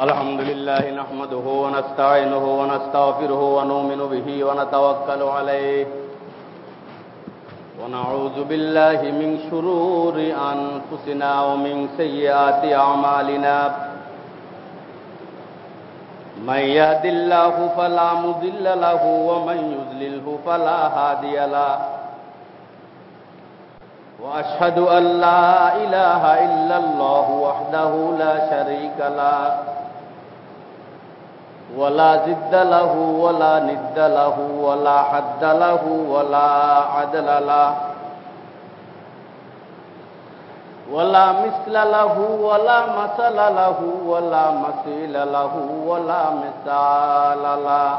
الحمد لله نحمده ونستعينه ونستغفره ونؤمن به ونتوكل عليه. ونعوذ بالله من شرور أنفسنا ومن سيئات أعمالنا. من يهد الله فلا مضل له ومن يضلله فلا هادي له. وأشهد أن لا إله إلا الله وحده لا شريك له ولا زد له ولا ند له ولا حد له ولا عدل له ولا مثل له ولا مثل له ولا مثيل له ولا مثال له.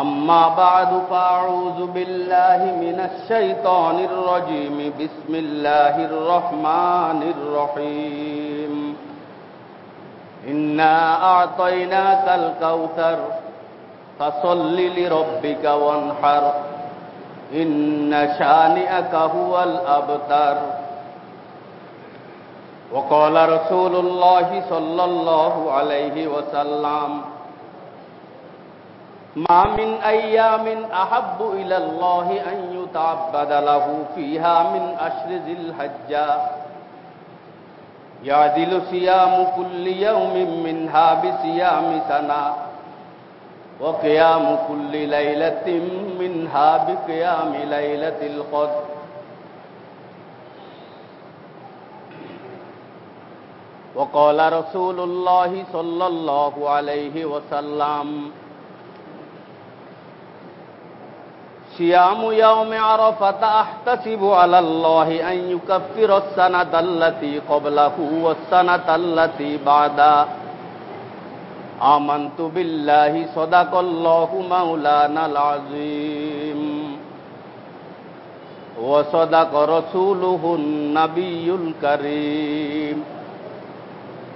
أما بعد فأعوذ بالله من الشيطان الرجيم. بسم الله الرحمن الرحيم. إنا أعطيناك الكوثر فصل لربك وانحر. إن شانئك هو الأبتر. وقال رسول الله صلى الله عليه وسلم ما من أيام أحب إلى الله أن يتعبد له فيها من أشر ذي الحجة. يعدل صيام كل يوم منها بصيام سنة وقيام كل ليلة منها بقيام ليلة القدر. وقال رسول الله صلى الله عليه وسلم صيام يوم عرفة أحتسب على الله أن يكفر السنة التي قبله والسنة التي بعده. آمنت بالله صدق الله مولانا العظيم. وصدق رسوله النبي الكريم.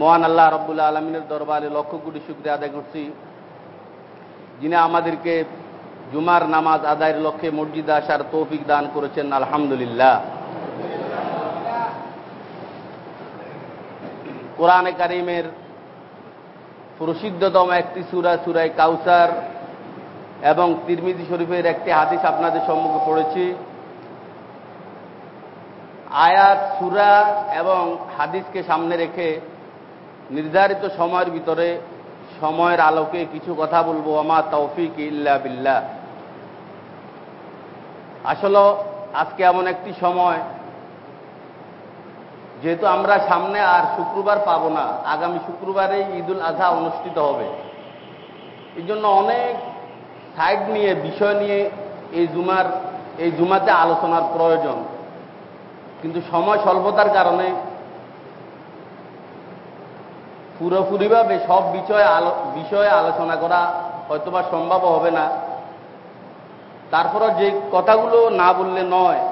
মহান আল্লাহ রব্বুল আলমিনের দরবারে লক্ষ কোটি শুক্রিয়া আদায় করছি। যিনি আমাদেরকে জুমার নামাজ আদায়ের লক্ষ্যে মসজিদে আসার তৌফিক দান করেছেন, আলহামদুলিল্লাহ। কোরআনে কারিমের প্রসিদ্ধতম একটি সুরা সুরাই কাউসার এবং তিরমিজি শরীফের একটি হাদিস আপনাদের সম্মুখে পড়েছি। আয়াত, সুরা এবং হাদিসকে সামনে রেখে নির্ধারিত সময়ের ভিতরে সময়ের আলোকে কিছু কথা বলব। আমার তৌফিক ইল্লা বিল্লাহ। আসলে আজকে এমন একটি সময়, যেহেতু আমরা সামনে আর শুক্রবার পাবো না, আগামী শুক্রবারে ঈদুল আজহা অনুষ্ঠিত হবে। এই জন্য অনেক সাইড নিয়ে, বিষয় নিয়ে এই জুমার, এই জুমাতে আলোচনার প্রয়োজন। কিন্তু সময় স্বল্পতার কারণে পুরোপুরিভাবে সব বিষয়ে বিষয়ে আলোচনা করা হয়তোবা সম্ভব হবে না। তারপরও যে কথাগুলো না বললে নয়,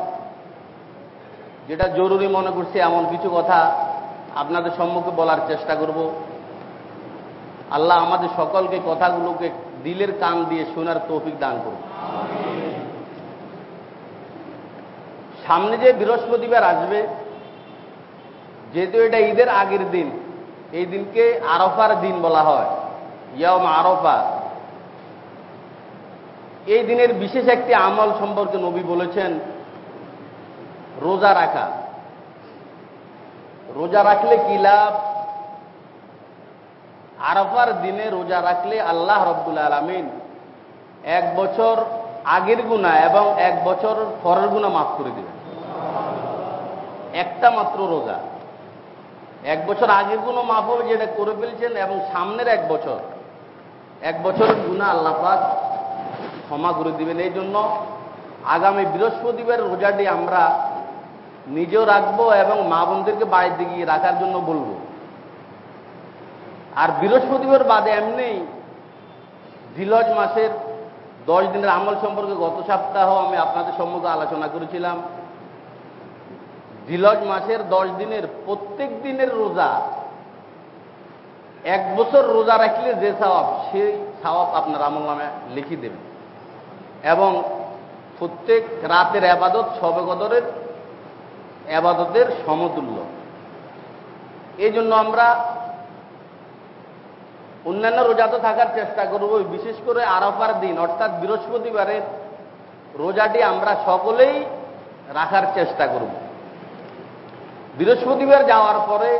যেটা জরুরি মনে করছি এমন কিছু কথা আপনাদের সম্মুখে বলার চেষ্টা করব। আল্লাহ আমাদের সকলকে কথাগুলোকে দিলের কান দিয়ে শোনার তৌফিক দান করুন। সামনে যে বৃহস্পতিবার আসবে, যেহেতু এটা ঈদের আগের দিন এই দিনকে আরফার দিন বলা হয়। ইয়ম আরফা। এই দিনের বিশেষ একটি আমল সম্পর্কে নবী বলেছেন, রোজা রাখা। রোজা রাখলে কি লাভ? আরফার দিনে রোজা রাখলে আল্লাহ রব্দুল আলমিন এক বছর আগের গুণা এবং এক বছর পরের গুণা মাফ করে দেবেন। একটা মাত্র রোজা। এক বছর আগের কোনো মাফ হবে যেটা করে ফেলছেন এবং সামনের এক বছর, এক বছরের গুণা আল্লাহ পাক ক্ষমা করে দিবেন। এই জন্য আগামী বৃহস্পতিবার রোজাটি আমরা নিজেও রাখব এবং মা বোনদেরকে বাড়িতে গিয়ে রাখার জন্য বলব। আর বৃহস্পতিবার বাদে এমনি জিলজ মাসের দশ দিনের আমল সম্পর্কে গত সপ্তাহ আমি আপনাদের সম্মুখে আলোচনা করেছিলাম। জিলজ মাসের দশ দিনের, প্রত্যেক দিনের রোজা। এক বছর রোজা রাখলে যে স্বভাব, সেই স্বভাব আপনার আমল নামে লিখি দেবেন। এবং প্রত্যেক রাতের আবাদত সবে কদরের আবাদতের সমতুল্য। এই জন্য আমরা অন্যান্য রোজা তো থাকার চেষ্টা করব, বিশেষ করে আরফার দিন, অর্থাৎ বৃহস্পতিবারের রোজাটি আমরা সকলেই রাখার চেষ্টা করব। বৃহস্পতিবার যাওয়ার পরে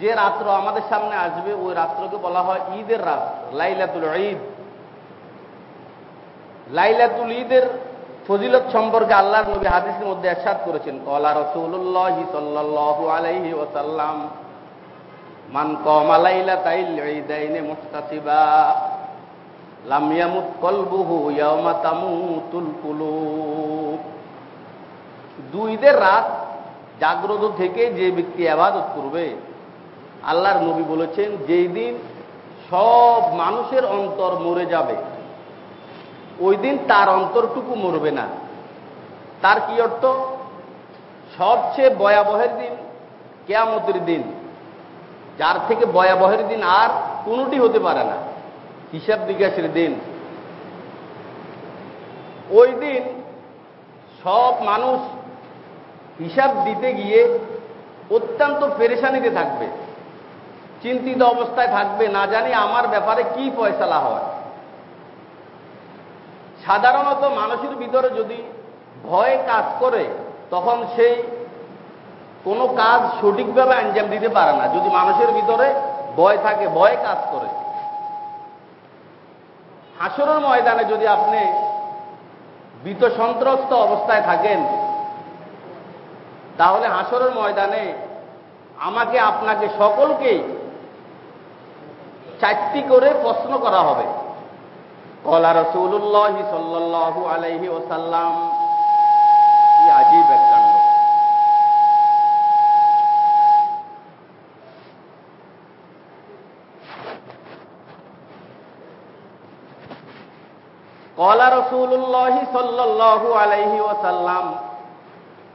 যে রাত্র আমাদের সামনে আসবে, ওই রাত্রকে বলা হয় ঈদের রাত, লাইলাতুল ঈদ। লাইলাতুল ঈদের ফজিলত সম্পর্কে আল্লাহর নবী হাদিসের মধ্যে একসাথ করেছেন, কলা রসুল্লাহ সাল্লাল্লাহু আলাইহি ওয়াসাল্লাম, মান কমা লাইলাতাইল ঈদাইনে মুস্তাসিবা লাম ইয়ামুত কলবুহু ইয়াওমা তামুতুল কুলুব। দুই ঈদের রাত জাগ্রত থেকে যে ব্যক্তি আবাদত করবে, আল্লাহর নবী বলেছেন, যেই দিন সব মানুষের অন্তর মরে যাবে, ওই দিন তার অন্তরটুকু মরবে না। তার কি অর্থ? সবচেয়ে ভয়াবহের দিন, কেয়ামতের দিন, যার থেকে ভয়াবহের দিন আর কোনোটি হতে পারে না, হিসাব বিকাশের দিন। ওই দিন সব মানুষ হিসাব দিতে গিয়ে অত্যন্ত পেরেশানিতে থাকবে। চিন্তিত অবস্থায় থাকবে, না জানি আমার ব্যাপারে কি ফয়সালা হয়। সাধারণত মানুষের ভিতরে যদি ভয় কাজ করে, তখন সেই কোনো কাজ সঠিকভাবে আঞ্জাম দিতে পারে না। যদি মানুষের ভিতরে ভয় থাকে, ভয় কাজ করে। হাসরের ময়দানে যদি আপনি ভীত সন্ত্রস্ত অবস্থায় থাকেন তাহলে হাসরের ময়দানে আমাকে আপনাকে সকলকেই চারটি করে প্রশ্ন করা হবে। কলা রসুল্লাহ সাল্লাহু আলাইহি ওসাল্লাম আজীব এক কাণ্ড। কলা রসুল্লাহ সাল্লাহু আলাইহি ওসাল্লাম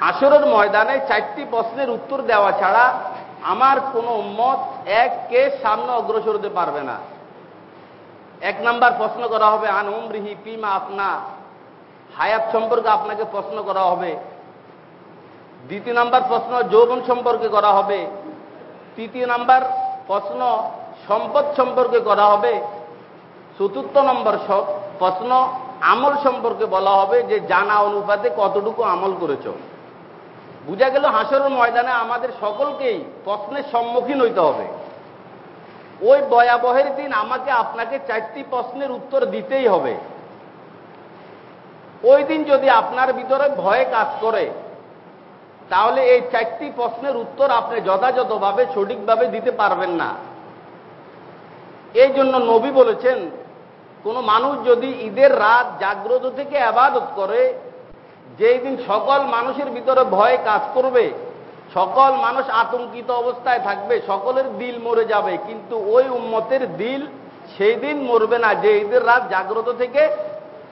হাসরের ময়দানে চারটি প্রশ্নের উত্তর দেওয়া ছাড়া আমার কোনো মত এক কে সামনে অগ্রসর হতে পারবে না। এক নাম্বার প্রশ্ন করা হবে, আন উমরিহি পিমা আপনা হায়াত সম্পর্কে আপনাকে প্রশ্ন করা হবে। দ্বিতীয় নাম্বার প্রশ্ন, যৌবন সম্পর্কে করা হবে। তৃতীয় নাম্বার প্রশ্ন, সম্পদ সম্পর্কে করা হবে। চতুর্থ নম্বর প্রশ্ন, আমল সম্পর্কে বলা হবে যে, জানা অনুপাতে কতটুকু আমল করেছ? বুঝা গেল হাসরের ময়দানে আমাদের সকলকেই প্রশ্নের সম্মুখীন হইতে হবে। ওই ভয়াবহের দিন আমাকে আপনাকে চারটি প্রশ্নের উত্তর দিতেই হবে। ওই দিন যদি আপনার ভিতরে ভয়ে কাজ করে, তাহলে এই চারটি প্রশ্নের উত্তর আপনি যথাযথভাবে, সঠিকভাবে দিতে পারবেন না। এই জন্য নবী বলেছেন, কোন মানুষ যদি ঈদের রাত জাগ্রত থেকে আবাদত করে যেই দিন সকল মানুষের ভিতরে ভয় কাজ করবে, সকল মানুষ আতঙ্কিত অবস্থায় থাকবে, সকলের দিল মরে যাবে। কিন্তু ওই উম্মতের দিল সেই দিন মরবে না, যে ঈদের রাত জাগ্রত থেকে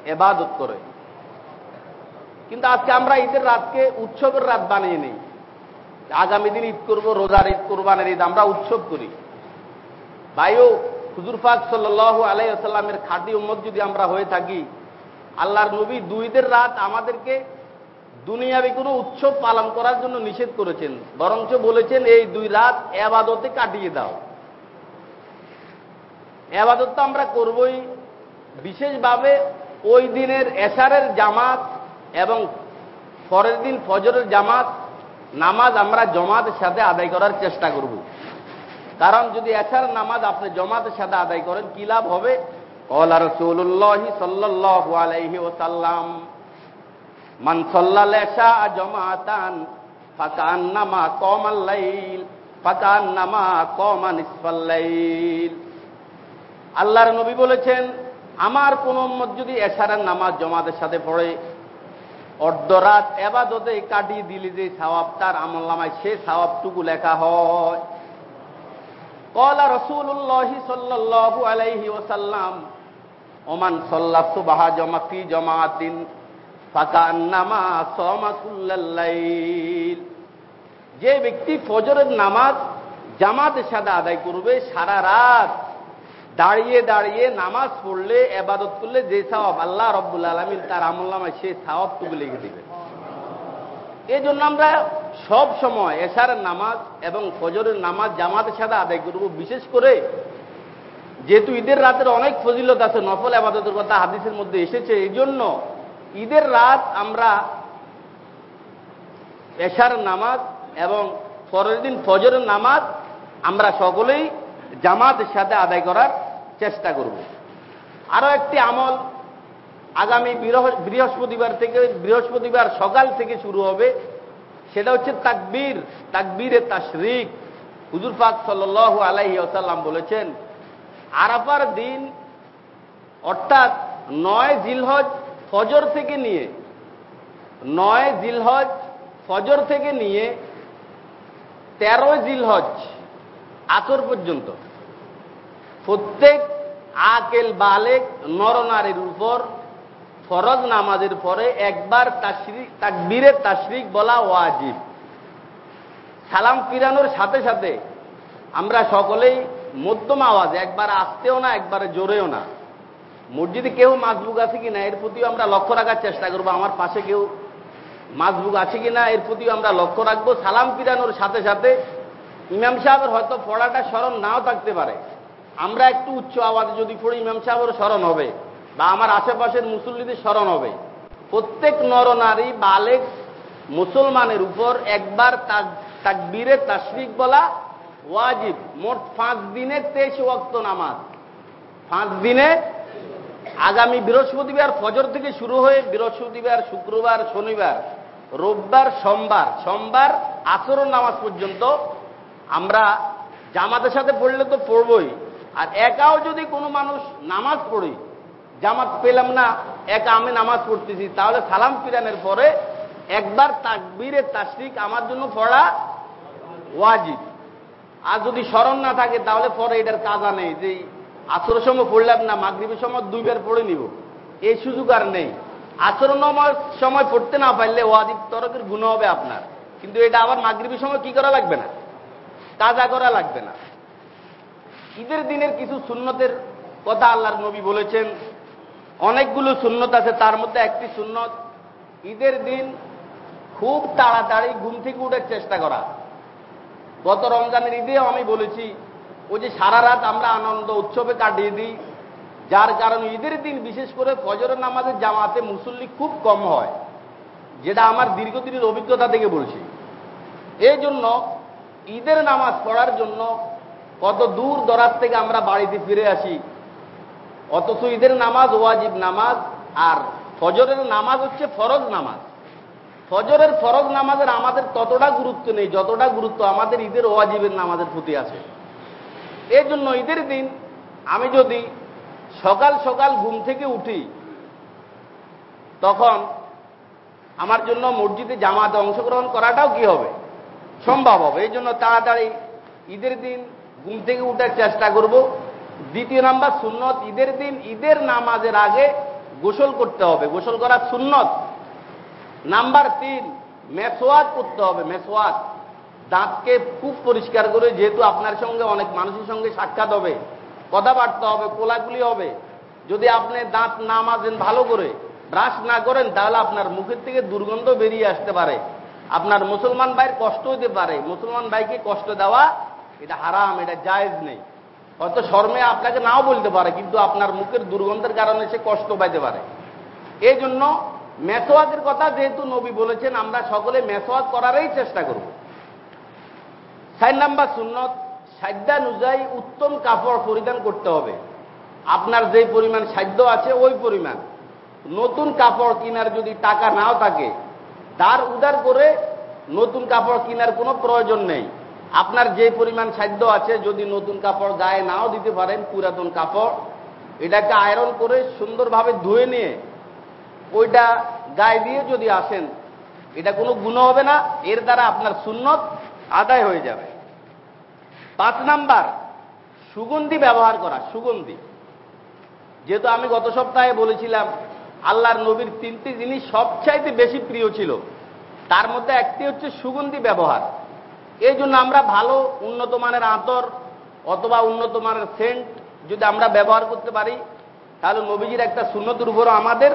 এবাদত করে। কিন্তু আজকে আমরা ঈদের রাতকে উৎসবের রাত বানিয়ে নিই। আগামী দিন ঈদ করব, রোজার ঈদ, কোরবানের ঈদ, আমরা উৎসব করি। ভাইও, হুজুর ফাক সাল্লাহ আলাইসাল্লামের খাঁটি উম্মত যদি আমরা হয়ে থাকি আল্লাহর নবী দুইদের রাত আমাদেরকে দুনিয়াবি কোনো উৎসব পালন করার জন্য নিষেধ করেছেন। বরঞ্চ বলেছেন, এই দুই রাত এবাদতে কাটিয়ে দাও। এবাদত তো আমরা করবই। বিশেষভাবে ওই দিনের এশারের জামাত এবং পরের দিন ফজরের জামাত নামাজ আমরা জমাতের সাথে আদায় করার চেষ্টা করব। কারণ যদি এশার নামাজ আপনি জমাতের সাথে আদায় করেন, কি লাভ হবে? কলা রসুল্লাহ সাল্লাহ আলাইহি ওসাল্লাম মান সল্লাল এশা জমাতান ফাকান নামা কমাল্লাইল ফাকান নামা কমান ইসফাল্লাইল আল্লাহর নবী বলেছেন, আমার কোন যদি এশারের নামাজ জমাতের সাথে পড়ে, অর্ধরাত এবাদতে কাটিয়ে দিলি যে সাওয়াব তার আমল নামায়, সে সাওয়াবটুকু লেখা হয়। কলা রসুল্লাহ সাল্লাহু আলাইহি ওসাল্লাম ওমান সল্লা সুবাহা জমা ফি জমাতিন ফাকান্নামা যে ব্যক্তি ফজরের নামাজ জামাতের সাথে আদায় করবে, সারা রাত দাঁড়িয়ে দাঁড়িয়ে নামাজ পড়লে, এবাদত করলে যে সাওয়াব আল্লাহ রব্বুল আলমিন তার আমল্লামায় সে সাওয়াবটুকু লিখে দিবে। এই জন্য আমরা সব সময় এশারের নামাজ এবং ফজরের নামাজ জামাতের সাথে আদায় করব। বিশেষ করে যেহেতু ঈদের রাতের অনেক ফজিলত আছে, নফল আবাদতের কথা হাদিসের মধ্যে এসেছে, এই জন্য ঈদের রাত আমরা এশার নামাজ এবং পরের দিন ফজরের নামাজ আমরা সকলেই জামাতের সাথে আদায় করার চেষ্টা করব। আরও একটি আমল আগামী বৃহস্পতিবার থেকে, বৃহস্পতিবার সকাল থেকে শুরু হবে, সেটা হচ্ছে তাকবীর, তাকবীরে তাশরিক। হুজুর পাক সাল আলাহি আসাল্লাম বলেছেন আরাফার দিন, অর্থাৎ নয় জিলহজ ফজর থেকে নিয়ে, নয় জিলহজ ফজর থেকে নিয়ে তেরো জিলহজ আসর পর্যন্ত। প্রত্যেক আকেল বালেক নরনারীর উপর ফরজ নামাজের পরে একবার তাকবীরের তাশরিক বলা ওয়াজিব। সালাম ফিরানোর সাথে সাথে আমরা সকলেই মধ্যম আওয়াজ, একবার আসতেও না, একবারে জোরেও না। মসজিদে কেউ মাছবুক আছে কিনা এর প্রতিও আমরা লক্ষ্য রাখার চেষ্টা করব। আমার পাশে কেউ মাছবুক আছে কিনা এর প্রতিও আমরা লক্ষ্য রাখব। সালাম ফিরানোর সাথে সাথে ইমাম সাহেবের হয়তো পড়াটা স্মরণ নাও থাকতে পারে। আমরা একটু উচ্চ আওয়াজে যদি পড়ি ইমাম সাহেবের স্মরণ হবে বা আমার আশেপাশের মুসল্লিদের স্মরণ হবে। প্রত্যেক নরনারী, বালেক, মুসলমানের উপর একবার তাকবীরে তাশরিক বলা ওয়াজিব। মোট পাঁচ দিনের তেইশ ওয়াক্ত নামাজ। পাঁচ দিনে আগামী বৃহস্পতিবার ফজর থেকে শুরু হয়ে বৃহস্পতিবার, শুক্রবার, শনিবার, রোববার, সোমবার সোমবার আসর নামাজ পর্যন্ত আমরা জামাতের সাথে পড়লে তো পড়বই। আর একাও যদি কোনো মানুষ নামাজ পড়ি, জামাত পেলাম না, একা আমি নামাজ পড়তেছি, তাহলে সালাম ফিরানের পরে একবার তাকবীরের তাসরিক আমার জন্য পড়া ওয়াজিব। আর যদি স্মরণ না থাকে, তাহলে পরে এটার কাজা নেই। যে আসরের সময় পড়লাম না, মাগরীবের সময় দুইবার পড়ে নিব। এই সুযোগ আর নেই। আচরণ সময় পড়তে না পারলে ওয়াজিব তরকের গুণ হবে আপনার। কিন্তু এটা আবার মাগরীবের সময় কি করা লাগবে না? কাজা করা লাগবে না। ঈদের দিনের কিছু সুন্নতের কথা আল্লাহর নবী বলেছেন। অনেকগুলো সুন্নত আছে, তার মধ্যে একটি সুন্নত, ঈদের দিন খুব তাড়াতাড়ি ঘুম থেকে উঠার চেষ্টা করা। গত রমজানের ঈদেও আমি বলেছি, ওই যে সারা রাত আমরা আনন্দ উৎসবে কাটিয়ে দিই, যার কারণে ঈদের দিন বিশেষ করে ফজরের নামাজের জামাতে মুসল্লি খুব কম হয়, যেটা আমার দীর্ঘদিনের অভিজ্ঞতা থেকে বলছি। এই জন্য ঈদের নামাজ পড়ার জন্য কত দূর দরাজ থেকে আমরা বাড়িতে ফিরে আসি, অথচ ঈদের নামাজ ওয়াজিব নামাজ, আর ফজরের নামাজ হচ্ছে ফরজ নামাজ। ফজরের ফরজ নামাজের আমাদের ততটা গুরুত্ব নেই, যতটা গুরুত্ব আমাদের ঈদের ওয়াজিবের নামাজের প্রতি আছে। এই জন্য ঈদের দিন আমি যদি সকাল সকাল ঘুম থেকে উঠি, তখন আমার জন্য মসজিদে জামাতে অংশগ্রহণ করাটাও কি হবে? সম্ভব হবে। এই জন্য তাড়াতাড়ি ঈদের দিন ঘুম থেকে উঠার চেষ্টা করব। দ্বিতীয় নাম্বার, সুন্নত। ঈদের দিন ঈদের নামাজের আগে গোসল করতে হবে। গোসল করার সুন্নত। নাম্বার তিন, মেসোয়াত করতে হবে, মেসোয়াত। দাঁতকে খুব পরিষ্কার করে, যেহেতু আপনার সঙ্গে, অনেক মানুষের সঙ্গে সাক্ষাৎ হবে কথাবার্তা হবে কোলাগুলি হবে। যদি আপনি দাঁত না মাজেন ভালো করে, ব্রাশ না করেন, তাহলে আপনার মুখের থেকে দুর্গন্ধ বেরিয়ে আসতে পারে। আপনার মুসলমান ভাইয়ের কষ্ট হতে পারে। মুসলমান ভাইকে কষ্ট দেওয়া, এটা হারাম, এটা জায়েজ নেই। হয়তো শর্মে আপনাকে নাও বলতে পারে, কিন্তু আপনার মুখের দুর্গন্ধের কারণে সে কষ্ট পাইতে পারে। এই জন্য মেসোয়াকের কথা যেহেতু নবী বলেছেন, আমরা সকলে মেসোয়াক করারই চেষ্টা করব। সাইন নাম্বার সুন্নত সাধ্যানুযায়ী উত্তম কাপড় পরিধান করতে হবে। আপনার যে পরিমাণ সাধ্য আছে, ওই পরিমাণ। নতুন কাপড় কেনার যদি টাকা নাও থাকে, তার উদার করে নতুন কাপড় কেনার কোনো প্রয়োজন নেই। আপনার যে পরিমাণ সাধ্য আছে, যদি নতুন কাপড় গায়ে নাও দিতে পারেন, পুরাতন কাপড়, এটাকে আয়রন করে সুন্দরভাবে ধুয়ে নিয়ে ওইটা গায়ে দিয়ে যদি আসেন, এটা কোনো গুণ হবে না, এর দ্বারা আপনার সুন্নত আদায় হয়ে যাবে। পাঁচ নাম্বার, সুগন্ধি ব্যবহার করা, সুগন্ধি। যেহেতু আমি গত সপ্তাহে বলেছিলাম, আল্লাহর নবীর তিনটি জিনিস সবচাইতে বেশি প্রিয় ছিল, তার মধ্যে একটি হচ্ছে সুগন্ধি ব্যবহার। এই জন্য আমরা ভালো উন্নত মানের আতর অথবা উন্নত মানের সেন্ট যদি আমরা ব্যবহার করতে পারি, তাহলে নবীজির একটা শূন্যতির উপরও আমাদের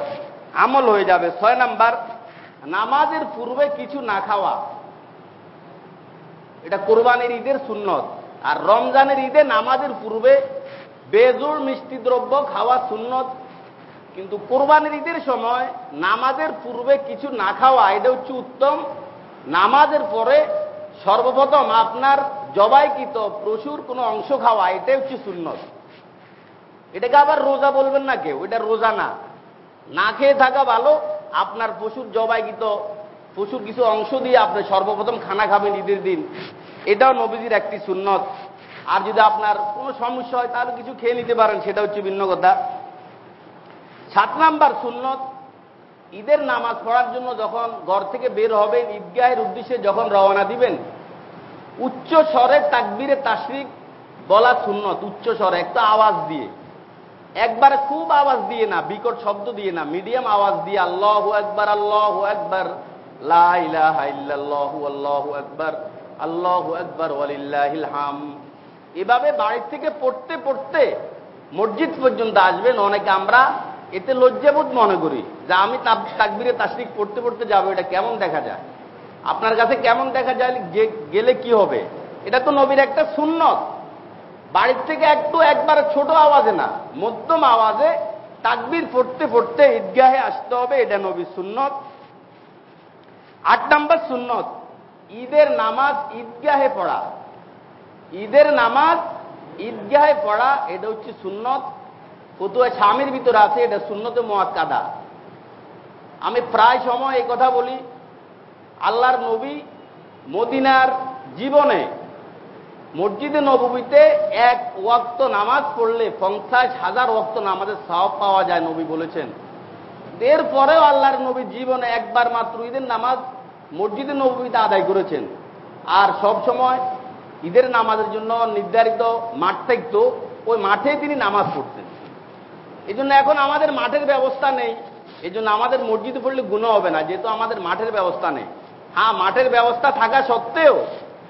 আমল হয়ে যাবে। ছয় নাম্বার, নামাজের পূর্বে কিছু না খাওয়া। এটা কোরবানির ঈদের সুন্নত। আর রমজানের ঈদে নামাজের পূর্বে বেজোর মিষ্টি দ্রব্য খাওয়া সুন্নত। কিন্তু কোরবানির ঈদের সময় নামাজের পূর্বে কিছু না খাওয়া, এটা হচ্ছে উত্তম। নামাজের পরে সর্বপ্রথম আপনার জবাইকৃত প্রচুর কোনো অংশ খাওয়া, এটাই হচ্ছে সুন্নত। এটাকে আবার রোজা বলবেন না কেউ, এটা রোজা না। না খেয়ে থাকা ভালো, আপনার পশুর জবাইকৃত, পশুর কিছু অংশ দিয়ে আপনি সর্বপ্রথম খানা খাবেন ঈদের দিন। এটাও নবীজির একটি সুন্নত। আর যদি আপনার কোনো সমস্যা হয়, তাহলে কিছু খেয়ে নিতে পারেন, সেটা হচ্ছে ভিন্ন কথা। সাত নাম্বার সুন্নত, ঈদের নামাজ পড়ার জন্য যখন ঘর থেকে বের হবেন, ঈদগাহের উদ্দেশ্যে যখন রওনা দিবেন, উচ্চ স্বরে তাকবিরে তাসরিক বলা সুন্নত, উচ্চ স্বরে, একটা আওয়াজ দিয়ে। একবারে খুব আওয়াজ দিয়ে না, বিকট শব্দ দিয়ে না, মিডিয়াম আওয়াজ দিয়ে আল্লাহ একবার আল্লাহ একবার একবার এভাবে বাড়ির থেকে পড়তে পড়তে মসজিদ পর্যন্ত আসবেন, অনেকে আমরা এতে লজ্জাবোধ মনে করি যে আমি তাকবিরে তাসরিক পড়তে পড়তে যাব, এটা কেমন দেখা যায়? আপনার কাছে কেমন দেখা যায়? গেলে কি হবে? এটা তো নবীর একটা সুন্নত। বাড়ির থেকে একটু একবার ছোট আওয়াজে না, মধ্যম আওয়াজে তাকবির পড়তে পড়তে ঈদগাহে আসতে হবে, এটা নবী সুন্নত। আট নম্বর সুন্নত, ঈদের নামাজ ঈদগাহে পড়া। ঈদের নামাজ ঈদগাহে পড়া, এটা হচ্ছে সুন্নত। ফতুয়া স্বামীর ভিতরে আছে, এটা সুন্নতে মোয়াক্কাদা। আমি প্রায় সময় এই কথা বলি, আল্লাহর নবী মদিনার জীবনে মসজিদে নবীতে এক ওয়াক্ত নামাজ পড়লে পঞ্চাশ হাজার ওয়াক্ত নামাজের সাহব পাওয়া যায়, নবী বলেছেন। এরপরেও আল্লাহর নবী জীবনে একবার মাত্র ঈদের নামাজ মসজিদে নবীতে আদায় করেছেন। আর সব সময় ঈদের নামাজের জন্য নির্ধারিত মাঠ থাকতো, ওই মাঠে তিনি নামাজ পড়তেন। এই জন্য এখন আমাদের মাঠের ব্যবস্থা নেই। এই জন্য আমাদের মসজিদে পড়লে গুণ হবে না, যেহেতু আমাদের মাঠের ব্যবস্থা নেই। হ্যাঁ মাঠের ব্যবস্থা থাকা সত্ত্বেও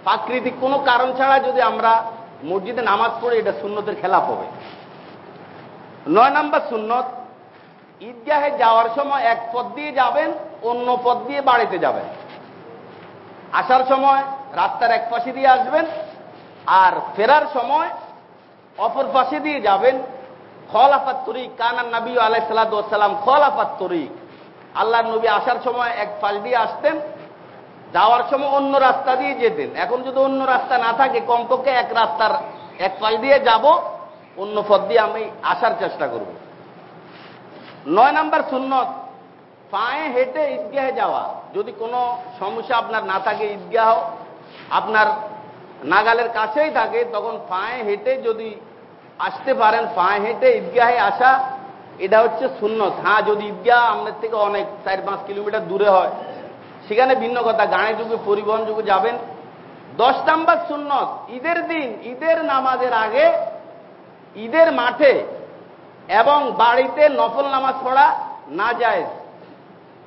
প্রাকৃতিক কোনো কারণ ছাড়া যদি আমরা মসজিদে নামাজ পড়ি, এটা সুন্নতের খেলাপ হবে। নয় নাম্বার সুন্নত, ঈদগাহে যাওয়ার সময় এক পথ দিয়ে যাবেন, অন্য পথ দিয়ে বাড়িতে যাবেন। আসার সময় রাস্তার এক পাশে দিয়ে আসবেন, আর ফেরার সময় অপর পাশে দিয়ে যাবেন। খলাফাত তরিক, কানান নবী আলাইসালাম খলাফাত তরিক। আল্লাহ নবী আসার সময় এক পাশ দিয়ে আসতেন যাওয়ার সময় অন্য রাস্তা দিয়ে যেতেন। এখন যদি অন্য রাস্তা না থাকে, কমপক্ষে এক রাস্তার এক পাশ দিয়ে যাব, অন্য পথ দিয়ে আমি আসার চেষ্টা করব। নয় নাম্বার সুন্নত, পায়ে হেঁটে ঈদগাহে যাওয়া। যদি কোনো সমস্যা আপনার না থাকে ঈদগাহ, আপনার নাগালের কাছেই থাকে, তখন পায়ে হেঁটে যদি আসতে পারেন, পায়ে হেঁটে ঈদগাহে আসা, এটা হচ্ছে সুন্নত। হ্যাঁ যদি ঈদগাহ আমাদের থেকে অনেক, চার পাঁচ কিলোমিটার দূরে হয় সেখানে ভিন্ন কথা গাড়ি যুগে, পরিবহন যুগে যাবেন। দশ নাম্বার সুন্নত, ঈদের দিন, ঈদের নামাজের আগে, ঈদের মাঠে এবং বাড়িতে নফল নামাজ পড়া না যায়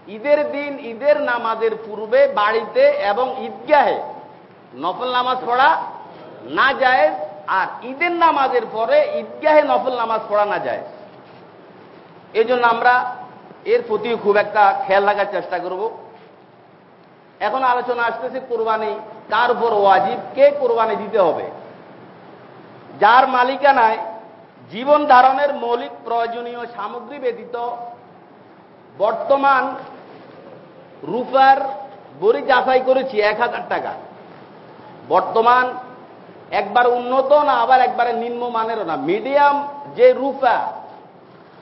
ঈদের দিন, ঈদের নামাজের পূর্বে বাড়িতে এবং ঈদগাহে নফল নামাজ পড়া না যায় আর ঈদের নামাজের পরে ঈদগাহে নফল নামাজ পড়া না যায় এই আমরা এর প্রতি খুব একটা খেয়াল রাখার চেষ্টা করব। এখন আলোচনা আসতেছে কোরবানি, কার উপর ওয়াজিব, কে কোরবানি দিতে হবে? যার মালিকানায় জীবন ধারণের মৌলিক প্রয়োজনীয় সামগ্রী ব্যতীত বর্তমান রূপার বড়ি যাচাই করেছি এক হাজার টাকা। বর্তমান একবার উন্নত না আবার একবারে নিম্নমানেরও না। মিডিয়াম যে রূপা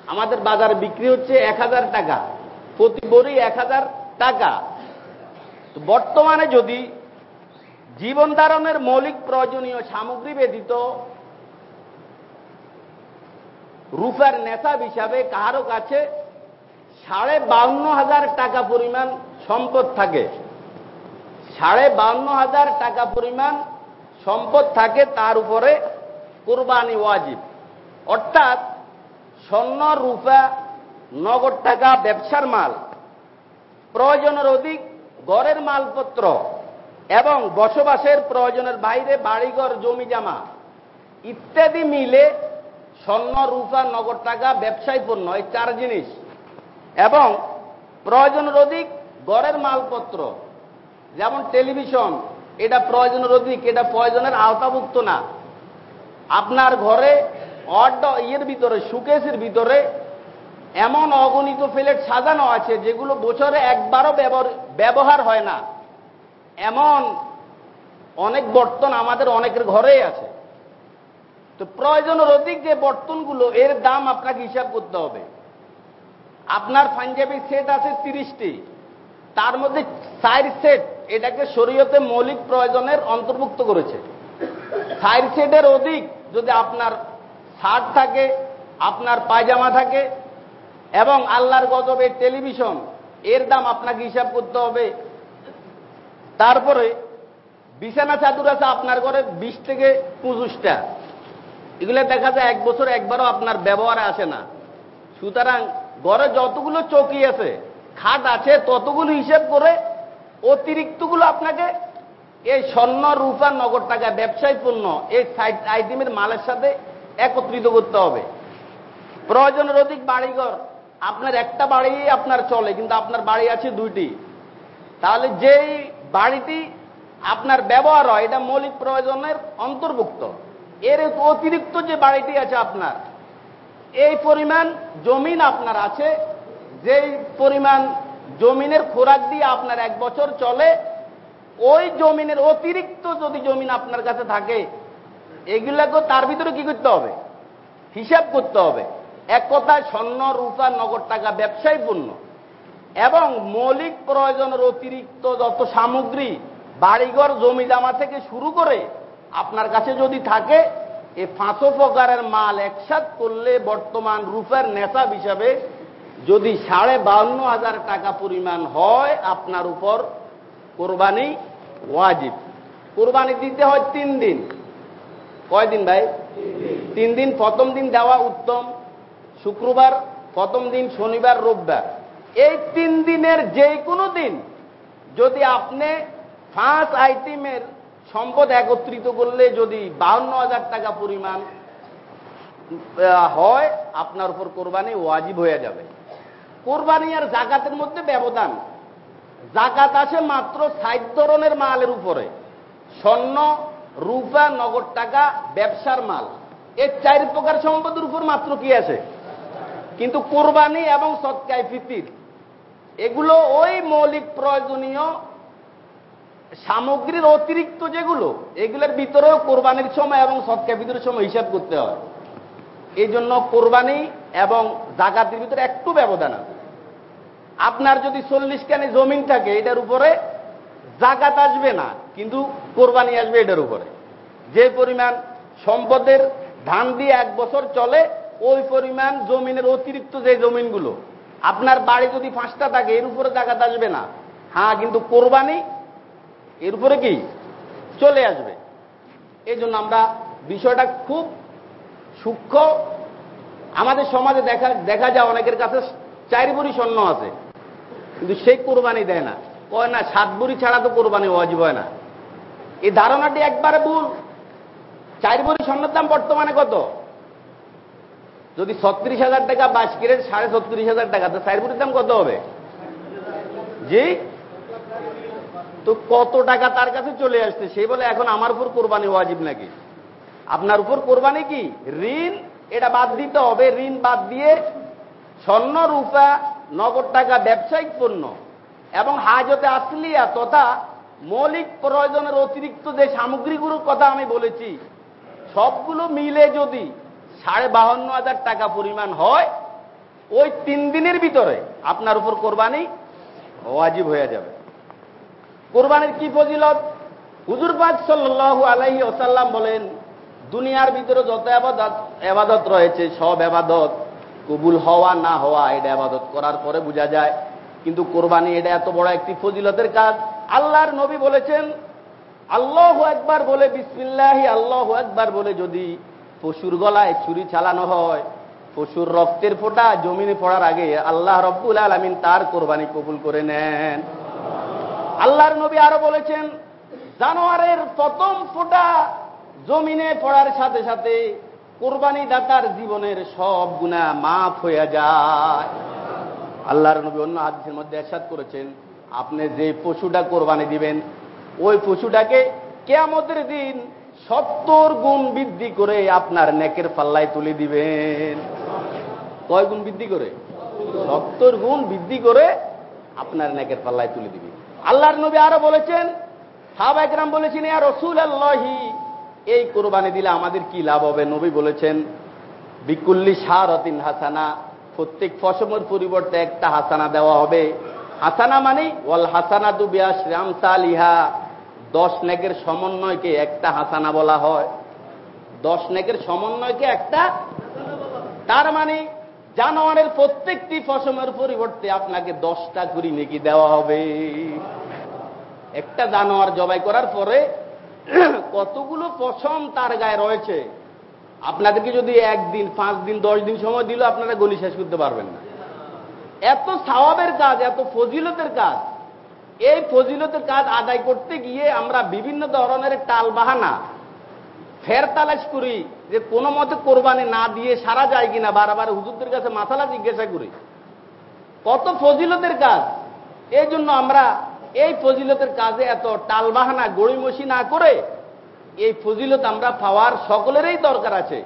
আমাদের বাজারে বিক্রি হচ্ছে এক হাজার টাকা, প্রতি বড়ি এক হাজার টাকা। বর্তমানে যদি জীবন ধারণের মৌলিক প্রয়োজনীয় সামগ্রী ব্যতীত রূপার নেশাব হিসাবে কারও কাছে সাড়ে বাউন্ন হাজার টাকা পরিমাণ সম্পদ থাকে। সাড়ে বাউন্ন হাজার টাকা পরিমাণ সম্পদ থাকে তার উপরে কোরবানি ওয়াজিব। অর্থাৎ স্বর্ণ রূপা নগদ টাকা, ব্যবসার মাল। প্রয়োজনের অধিক গড়ের মালপত্র এবং বসবাসের প্রয়োজনের বাইরে বাড়িঘর, জমি জামা। ইত্যাদি মিলে স্বর্ণ, রূপা, নগদ টাকা, ব্যবসায় পণ্য, এই চার জিনিস। এবং প্রয়োজনের অধিক গড়ের মালপত্র, যেমন টেলিভিশন, এটা প্রয়োজনের অধিক, এটা প্রয়োজনের আওতাভুক্ত না। আপনার ঘরে অড্ড ইয়ের ভিতরে সুকেশের ভিতরে এমন অগণিত প্লেট সাজানো আছে, যেগুলো বছরে একবারও ব্যবহার হয় না। এমন অনেক বর্তন আমাদের অনেকের ঘরেই আছে। তো প্রয়োজনের অধিক যে বর্তনগুলো, এর দাম আপনাকে হিসাব করতে হবে। আপনার পাঞ্জাবি সেট আছে তিরিশটি। তার মধ্যে সাইড সেট এটাকে শরীয়তে মৌলিক প্রয়োজনের অন্তর্ভুক্ত করেছে। সাইড সেটের অধিক যদি আপনার শার্ট থাকে, আপনার পায়জামা থাকে, এবং আল্লাহর গজবের টেলিভিশন এর দাম আপনাকে হিসাব করতে হবে। তারপরে বিছানা চাদর আছে আপনার ঘরে বিশ থেকে পঁচিশটা। এগুলো দেখা যায় এক বছর একবারও আপনার ব্যবহারে আসে না। সুতরাং ঘরে যতগুলো চৌকি আছে, খাট আছে, ততগুলো হিসেব করে অতিরিক্তগুলো আপনাকে এই স্বর্ণ, রূপা, নগদ টাকা, ব্যবসায়ী পণ্য, এই সাইড আইটেমের মালের সাথে একত্রিত করতে হবে। প্রয়োজনের অধিক বাড়িঘর আপনার একটা বাড়ি আপনার চলে, কিন্তু আপনার বাড়ি আছে দুইটি। তাহলে যেই বাড়িটি আপনার ব্যবহার হয়, এটা মৌলিক প্রয়োজনের অন্তর্ভুক্ত। এর অতিরিক্ত যে বাড়িটি আছে আপনার, এই পরিমাণ জমিন আপনার আছে। যেই পরিমাণ জমিনের খোরাক দিয়ে আপনার এক বছর চলে, ওই জমিনের অতিরিক্ত যদি জমিন আপনার কাছে থাকে, এগুলাকে তার ভিতরে কি করতে হবে? হিসাব করতে হবে। এক কথায় স্বর্ণ, রূপা, নগদ টাকা, ব্যবসায়ী পণ্য। এবং মৌলিক প্রয়োজনের অতিরিক্ত যত সামগ্রী, বাড়িঘর জমি জামা থেকে শুরু করে আপনার কাছে যদি থাকে এই পাঁচশো প্রকারের মাল একসাথ করলে বর্তমান রূপের নেশাব হিসাবে যদি সাড়ে বাউন্ন হাজার টাকা পরিমাণ হয়, আপনার উপর কোরবানি ওয়াজিব। কোরবানি দিতে হয় তিন দিন। কয় দিন ভাই? তিন দিন। প্রথম দিন দেওয়া উত্তম। শুক্রবার, প্রথম দিন শনিবার, রোববার। এই তিন দিনের যে কোনো দিন যদি আপনি পাঁচ আইটেমের সম্পদ একত্রিত করলে যদি বাহান্ন হাজার টাকা পরিমাণ হয়, আপনার উপর কোরবানি ওয়াজিব হয়ে যাবে। কোরবানি আর জাকাতের মধ্যে ব্যবধান। জাকাত আসে মাত্র ষাট ধরনের মালের উপরে। স্বর্ণ, রূপা, নগদ টাকা, ব্যবসার মাল। এর চার প্রকার সম্পদের উপর মাত্র কি আছে কিন্তু কোরবানি এবং সৎকায় ফিতির, এগুলো ওই মৌলিক প্রয়োজনীয় সামগ্রীর অতিরিক্ত যেগুলো, এগুলোর ভিতরেও কোরবানির সময় এবং সৎকায় ফিতির সময় হিসাব করতে হয়। এই জন্য কোরবানি এবং জাকাতের ভিতরে একটু ব্যবধান আছে। আপনার যদি চল্লিশ কানে জমিন থাকে, এটার উপরে জাকাত আসবে না, কিন্তু কোরবানি আসবে এটার উপরে। যে পরিমাণ সম্পদের ধান দিয়ে এক বছর চলে ওই পরিমাণ জমিনের অতিরিক্ত যে জমিনগুলো, আপনার বাড়ি যদি পাঁচটা থাকে, এর উপরে জাকাত আসবে না। হ্যাঁ কিন্তু কোরবানি, এর উপরে কি? চলে আসবে। এই জন্য আমরা বিষয়টা খুব সূক্ষ্ম। আমাদের সমাজে দেখা দেখা যায় অনেকের কাছে চার বুড়ি স্বর্ণ আছে, কিন্তু সেই কোরবানি দেয় না। কয় না, সাত বুড়ি ছাড়া তো কোরবানি অজীব হয় না। এই ধারণাটি একবারে ভুল। চার বড়ি স্বর্ণের দাম বর্তমানে কত? যদি ছত্রিশ হাজার টাকা বাইশ কিরেট সাড়ে ছত্রিশ হাজার টাকা। তো বড়ির দাম কত হবে? জি? তো কত টাকা তার কাছে চলে আসছে? সে বলে, এখন আমার উপর কোরবানি ওয়াজিব নাকি? আপনার উপর কোরবানি কি? ঋণ? এটা বাদ দিতে হবে। ঋণ বাদ দিয়ে স্বর্ণ, রূপা, নগদ টাকা, ব্যবসায়িক পণ্য এবং হাজতে আসলিয়া তথা মৌলিক প্রয়োজনের অতিরিক্ত যে সামগ্রীগুলোর কথা আমি বলেছি, সবগুলো মিলে যদি সাড়ে বাহান্ন হাজার টাকা পরিমাণ হয়, ওই তিন দিনের ভিতরে আপনার উপর কোরবানি ওয়াজিব হয়ে যাবে। কোরবানির কি ফজিলত? হুজুর পাক সাল্লাহ আলাইহি ওসাল্লাম বলেন, দুনিয়ার ভিতরে যত আবাদত আবাদত রয়েছে, সব আবাদত কবুল হওয়া না হওয়া, এটা আবাদত করার পরে বোঝা যায়। কিন্তু কোরবানি এটা এত বড় একটি ফজিলতের কাজ। আল্লাহর নবী বলেছেন, আল্লাহ একবার বলে, বিসমিল্লাহ আল্লাহ একবার বলে যদি পশুর গলায় ছুরি চালানো হয়। পশুর রক্তের ফোঁটা জমিনে পড়ার আগে আল্লাহ রব্বুল আলমিন তার কোরবানি কবুল করে নেন। আল্লাহর নবী আরও বলেছেন, জানোয়ারের প্রথম ফোঁটা জমিনে পড়ার সাথে সাথে কোরবানি দাতার জীবনের সব গুণা মাফ হয়ে যায়। আল্লাহর নবী অন্য হাদিসের মধ্যে একসাথ করেছেন, আপনি যে পশুটা কোরবানি দিবেন, ওই পশুটাকে কেয়ামতের দিন সত্তর গুণ বৃদ্ধি করে আপনার নেকের পাল্লায় তুলে দিবেন। কয় গুণ বৃদ্ধি করে? সত্তর গুণ বৃদ্ধি করে আপনার নেকের পাল্লায় তুলে দিবে। আল্লাহর নবী আরও বলেছেন, সাহাবা একরাম বলেছেন, ইয়া রসুল আল্লাহি এই কোরবানি দিলে আমাদের কি লাভ হবে? নবী বলেছেন, বিকুল্লি সারতিন হাসানা প্রত্যেক ফসমের পরিবর্তে একটা হাসানা দেওয়া হবে। হাসানা মানে ওয়াল হাসানা দু বিয়াস রামসালিহা দশ নেকের সমন্বয়কে একটা হাসানা বলা হয়। দশ নেকের সমন্বয়কে একটা তার মানে জানোয়ারের প্রত্যেকটি ফসমের পরিবর্তে আপনাকে দশটা করি নেকি দেওয়া হবে। একটা জানোয়ার জবাই করার পরে কতগুলো পশম তার গায়ে রয়েছে, আপনাদেরকে যদি একদিন পাঁচ দিন দশ দিন সময় দিল, আপনারা গলি শেষ করতে পারবেন না। এত সাওয়াবের কাজ, এত ফজিলতের কাজ এই ফজিলতের কাজ আদায় করতে গিয়ে আমরা বিভিন্ন ধরনের টাল বাহানা ফের তালাশ করি যে কোনো মতে কোরবানি না দিয়ে সারা যায় কিনা। বারবার হুজুরদের কাছে মাথালা জিজ্ঞাসা করি, কত ফজিলতের কাজ? এই জন্য আমরা এই ফজিলতের কাজে এত টালবাহানা, গড়িমসি না করে এই ফজিলত আমরা পাওয়ার সকলেরই দরকার আছে।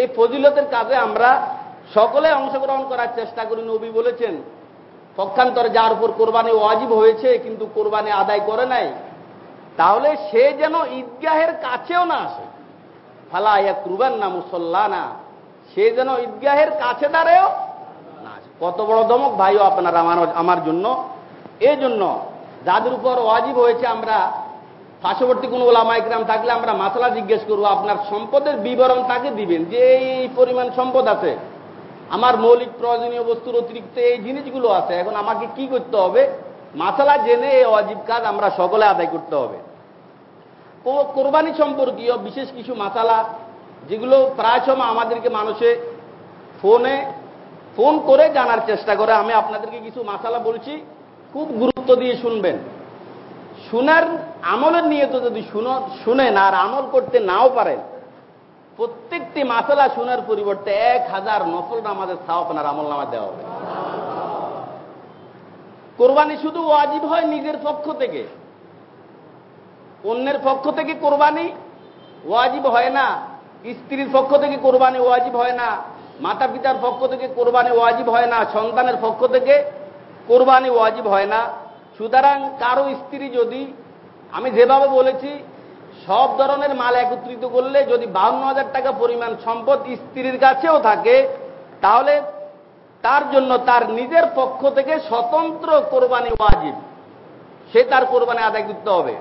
এই ফজিলতের কাজে আমরা সকলে অংশগ্রহণ করার চেষ্টা করি। নবী বলেছেন পক্ষান্তরে যার উপর কোরবানি ওয়াজিব হয়েছে, কিন্তু কোরবানি আদায় করে নাই, তাহলে সে যেন ঈদগাহের কাছেও না আসে। ফালা ইয়া কুরবান না মুসল্লা না সে যেন ঈদগাহের কাছে দাঁড়েও না আসে। কত বড় দমক ভাইও আপনার আমার আমার জন্য। এই জন্য যাদের উপর ওয়াজিব হয়েছে, আমরা পার্শ্ববর্তী কোনো ওলামা থাকলে আমরা মাসলা জিজ্ঞেস করব, আপনার সম্পদের বিবরণ তাকে দিবেন যে এই পরিমাণ সম্পদ আছে। আমার মৌলিক প্রয়োজনীয় বস্তুর অতিরিক্ত এই জিনিসগুলো আছে, এখন আমাকে কি করতে হবে? মাসালা জেনে এই অজীব কাজ আমরা সকলে আদায় করতে হবে। কোরবানি সম্পর্কীয় বিশেষ কিছু মাসালা, যেগুলো প্রায় সময় আমাদেরকে মানুষে ফোনে, ফোন করে জানার চেষ্টা করে। আমি আপনাদেরকে কিছু মাসালা বলছি, খুব গুরুত্ব দিয়ে শুনবেন। শুনার আমলের নিয়ে তো যদি শুনেন আর আমল করতে নাও পারেন প্রত্যেকটি মাসালা শোনার পরিবর্তে এক হাজার নফল নামাজের ছাও আপনার আমল নামা দেওয়া হবে। কোরবানি শুধু ওয়াজিব হয় নিজের পক্ষ থেকে। অন্যের পক্ষ থেকে কোরবানি ওয়াজিব হয় না। স্ত্রীর পক্ষ থেকে কোরবানি ওয়াজিব হয় না। মাতা পিতার পক্ষ থেকে কোরবানি ওয়াজিব হয় না। সন্তানের পক্ষ থেকে কোরবানি ওয়াজিব হয় না। সুতরাং কারও স্ত্রী যদি, আমি যেভাবে বলেছি সব ধরনের মাল একত্রিত করলে যদি বাউন্ন হাজার টাকা পরিমাণ সম্পদ স্ত্রীর কাছেও থাকে, তাহলে তার জন্য তার নিজের পক্ষ থেকে স্বতন্ত্র কোরবানি ওয়াজিব। সে তার কোরবানি আদায় করতে হবে।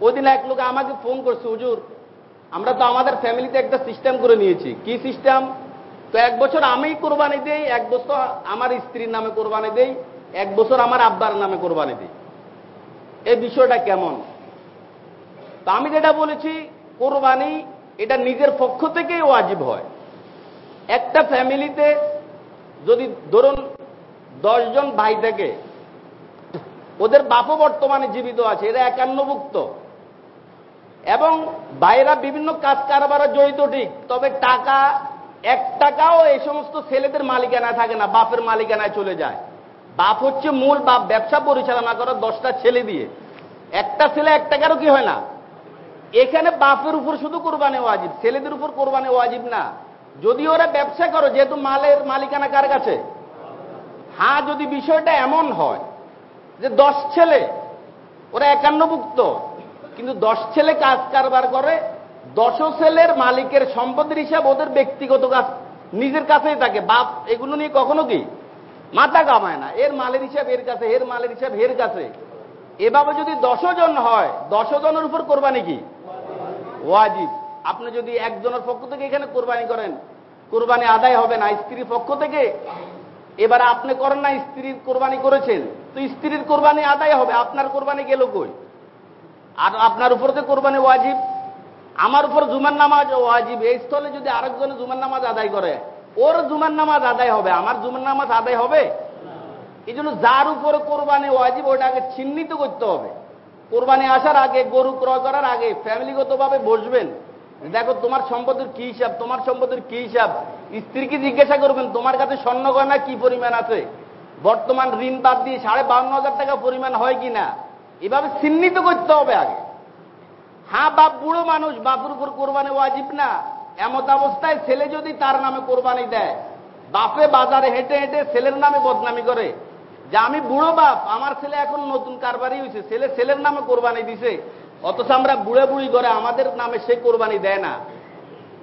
ওই দিন এক লোক আমাকে ফোন করছে, হুজুর, আমরা তো আমাদের ফ্যামিলিতে একটা সিস্টেম করে নিয়েছি। কি সিস্টেম? তো এক বছর আমি কোরবানি দেই, এক বছর আমার স্ত্রীর নামে কোরবানি দেই, এক বছর আমার আব্বার নামে কোরবানি দিই। এই বিষয়টা কেমন? তা আমি যেটা বলেছি, কোরবানি এটা নিজের পক্ষ থেকেই ওয়াজিব হয়। একটা ফ্যামিলিতে যদি ধরুন দশজন ভাই থাকে, ওদের বাপও বর্তমানে জীবিত আছে, এরা একান্নভুক্ত। এবং ভাইরা বিভিন্ন কাজ কারবারে জড়িত ঠিক, তবে টাকা, এক টাকাও এই সমস্ত ছেলেদের মালিকানায় থাকে না, বাপের মালিকানায় চলে যায়। বাপ হচ্ছে মূল, বাপ ব্যবসা পরিচালনা করে দশটা ছেলে দিয়ে। একটা ছেলে এক টাকারও কি হয় না? এখানে বাপের উপর শুধু কোরবানি ওয়াজিব, ছেলেদের উপর কোরবানি ওয়াজিব না। যদি ওরা ব্যবসা করো, যেহেতু মালের মালিকানা কার কাছে? হ্যাঁ যদি বিষয়টা এমন হয় যে দশ ছেলে, ওরা একান্নভুক্ত, কিন্তু দশ ছেলে কাজ কারবার করে, দশ ছেলের মালিকের সম্পদের হিসাব ওদের ব্যক্তিগত কাজ, নিজের কাছেই থাকে। বাপ, এগুলো নিয়ে কখনো কি? মাথা কামায় না। এর মালের হিসাব এর কাছে, এর মালের হিসাব এর কাছে। এভাবে যদি দশজন হয় দশজনের উপর কোরবানি কি? ওয়াজিব। আপনি যদি একজনের পক্ষ থেকে এখানে কোরবানি করেন কোরবানি আদায় হবে না স্ত্রীর পক্ষ থেকে? এবার আপনি করেন না স্ত্রীর কোরবানি করেছেন তো স্ত্রীর কোরবানি আদায় হবে আপনার কোরবানি গেল কই? আর আপনার উপর তো কোরবানি ওয়াজিব। আমার উপর জুমার নামাজ ওয়াজিব। এই স্থলে যদি আরেকজনে জুমার নামাজ আদায় করে ওর জুমার নামাজ আদায় হবে আমার জুমার নামাজ আদায় হবে? এই জন্য যার উপরে কোরবানি ওয়াজিব ওটাকে চিহ্নিত করতে হবে। কোরবানি আসার আগে, গরু ক্রয় করার আগে ফ্যামিলিগতভাবে বসবেন। দেখো, তোমার সম্পদের কি হিসাব? তোমার সম্পদের কি হিসাব? স্ত্রীকে জিজ্ঞাসা করবেন, তোমার কাছে স্বর্ণ গয়না কি পরিমাণ আছে? বর্তমান ঋণ বাদ দিয়ে সাড়ে বাউন্ন হাজার টাকা পরিমাণ হয় কি না এভাবে চিহ্নিত করতে হবে আগে। হ্যাঁ বাপ বুড়ো মানুষ, বাপুর উপর কোরবানি ওয়াজিব না। এমত অবস্থায় ছেলে যদি তার নামে কোরবানি দেয়, বাপে বাজারে হেঁটে হেঁটে ছেলের নামে বদনামি করে। যে আমি বুড়ো বাপ, আমার ছেলে এখন নতুন কারবারই হয়েছে ছেলে ছেলের নামে কোরবানি দিছে। অথচ আমরা বুড়ে বুড়ি করে আমাদের নামে সে কোরবানি দেয় না।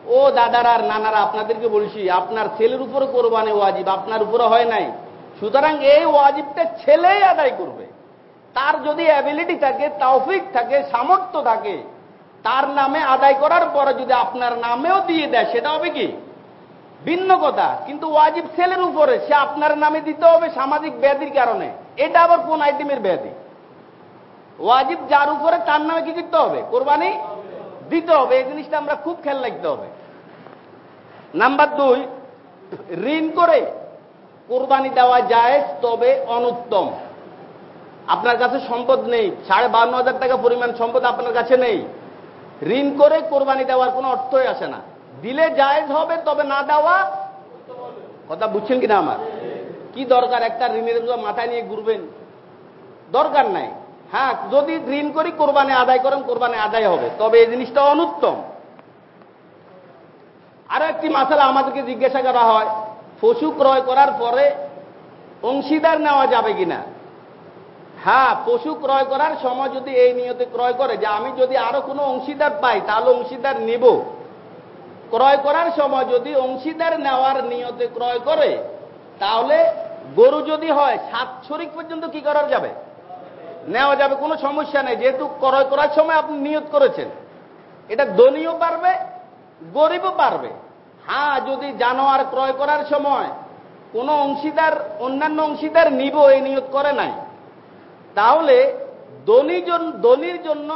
ও দাদারা আর নানারা, আপনাদেরকে বলছি, আপনার ছেলের উপরে কোরবানি ওয়াজিব, আপনার উপরে হয় নাই। সুতরাং এই ওয়াজিবটা ছেলেই আদায় করবে। তার যদি অ্যাবিলিটি থাকে, তৌফিক থাকে, সামর্থ্য থাকে, তার নামে আদায় করার পরে যদি আপনার নামেও দিয়ে দেয়, সেটা হবে কি? ভিন্ন কথা, কিন্তু ওয়াজিব ছেলের উপরে সে আপনার নামে দিতে হবে সামাজিক ব্যাধির কারণে। এটা আবার কোন আইটেমের ব্যাধি? ওয়াজিব যার উপরে তার নামে কি করতে হবে? কোরবানি দিতে হবে, এই জিনিসটা আমরা খুব খেয়াল রাখতে হবে। নাম্বার দুই, ঋণ করে কোরবানি দেওয়া যায় তবে অনুত্তম। আপনার কাছে সম্পদ নেই, সাড়ে বান্ন হাজার টাকা পরিমাণ সম্পদ আপনার কাছে নেই। ঋণ করে কোরবানি দেওয়ার কোনো অর্থই আসে না। দিলে জায়েজ হবে, তবে না দেওয়া কথা বুঝছেন কিনা আমার? কি দরকার? একটা ঋণের মাথায় নিয়ে ঘুরবেন। দরকার নাই। হ্যাঁ যদি ঋণ করি, কোরবানি আদায় করেন, কোরবানে আদায় হবে। তবে এই জিনিসটা অনুত্তম। আরও একটি মাসালা আমাদেরকে জিজ্ঞাসা করা হয়, পশু ক্রয় করার পরে অংশীদার নেওয়া যাবে কিনা? হ্যাঁ পশু ক্রয় করার সময় যদি এই নিয়তে ক্রয় করে যে আমি যদি আরও কোনো অংশীদার পাই, তাহলে অংশীদার নিব। ক্রয় করার সময় যদি অংশীদার নেওয়ার নিয়তে ক্রয় করে, তাহলে গরু যদি হয়, সাত শরিক পর্যন্ত কি করা যাবে? নেওয়া যাবে, কোনো সমস্যা নেই। যেহেতু ক্রয় করার সময় আপনি নিয়ত করেছেন। এটা ধনীও পারবে, গরিবও পারবে। হ্যাঁ যদি জানোয়ার ক্রয় করার সময় কোনো অংশীদার, অন্যান্য অংশীদার নিব, এই নিয়ত করে নাই, তাহলে ধনির জন্য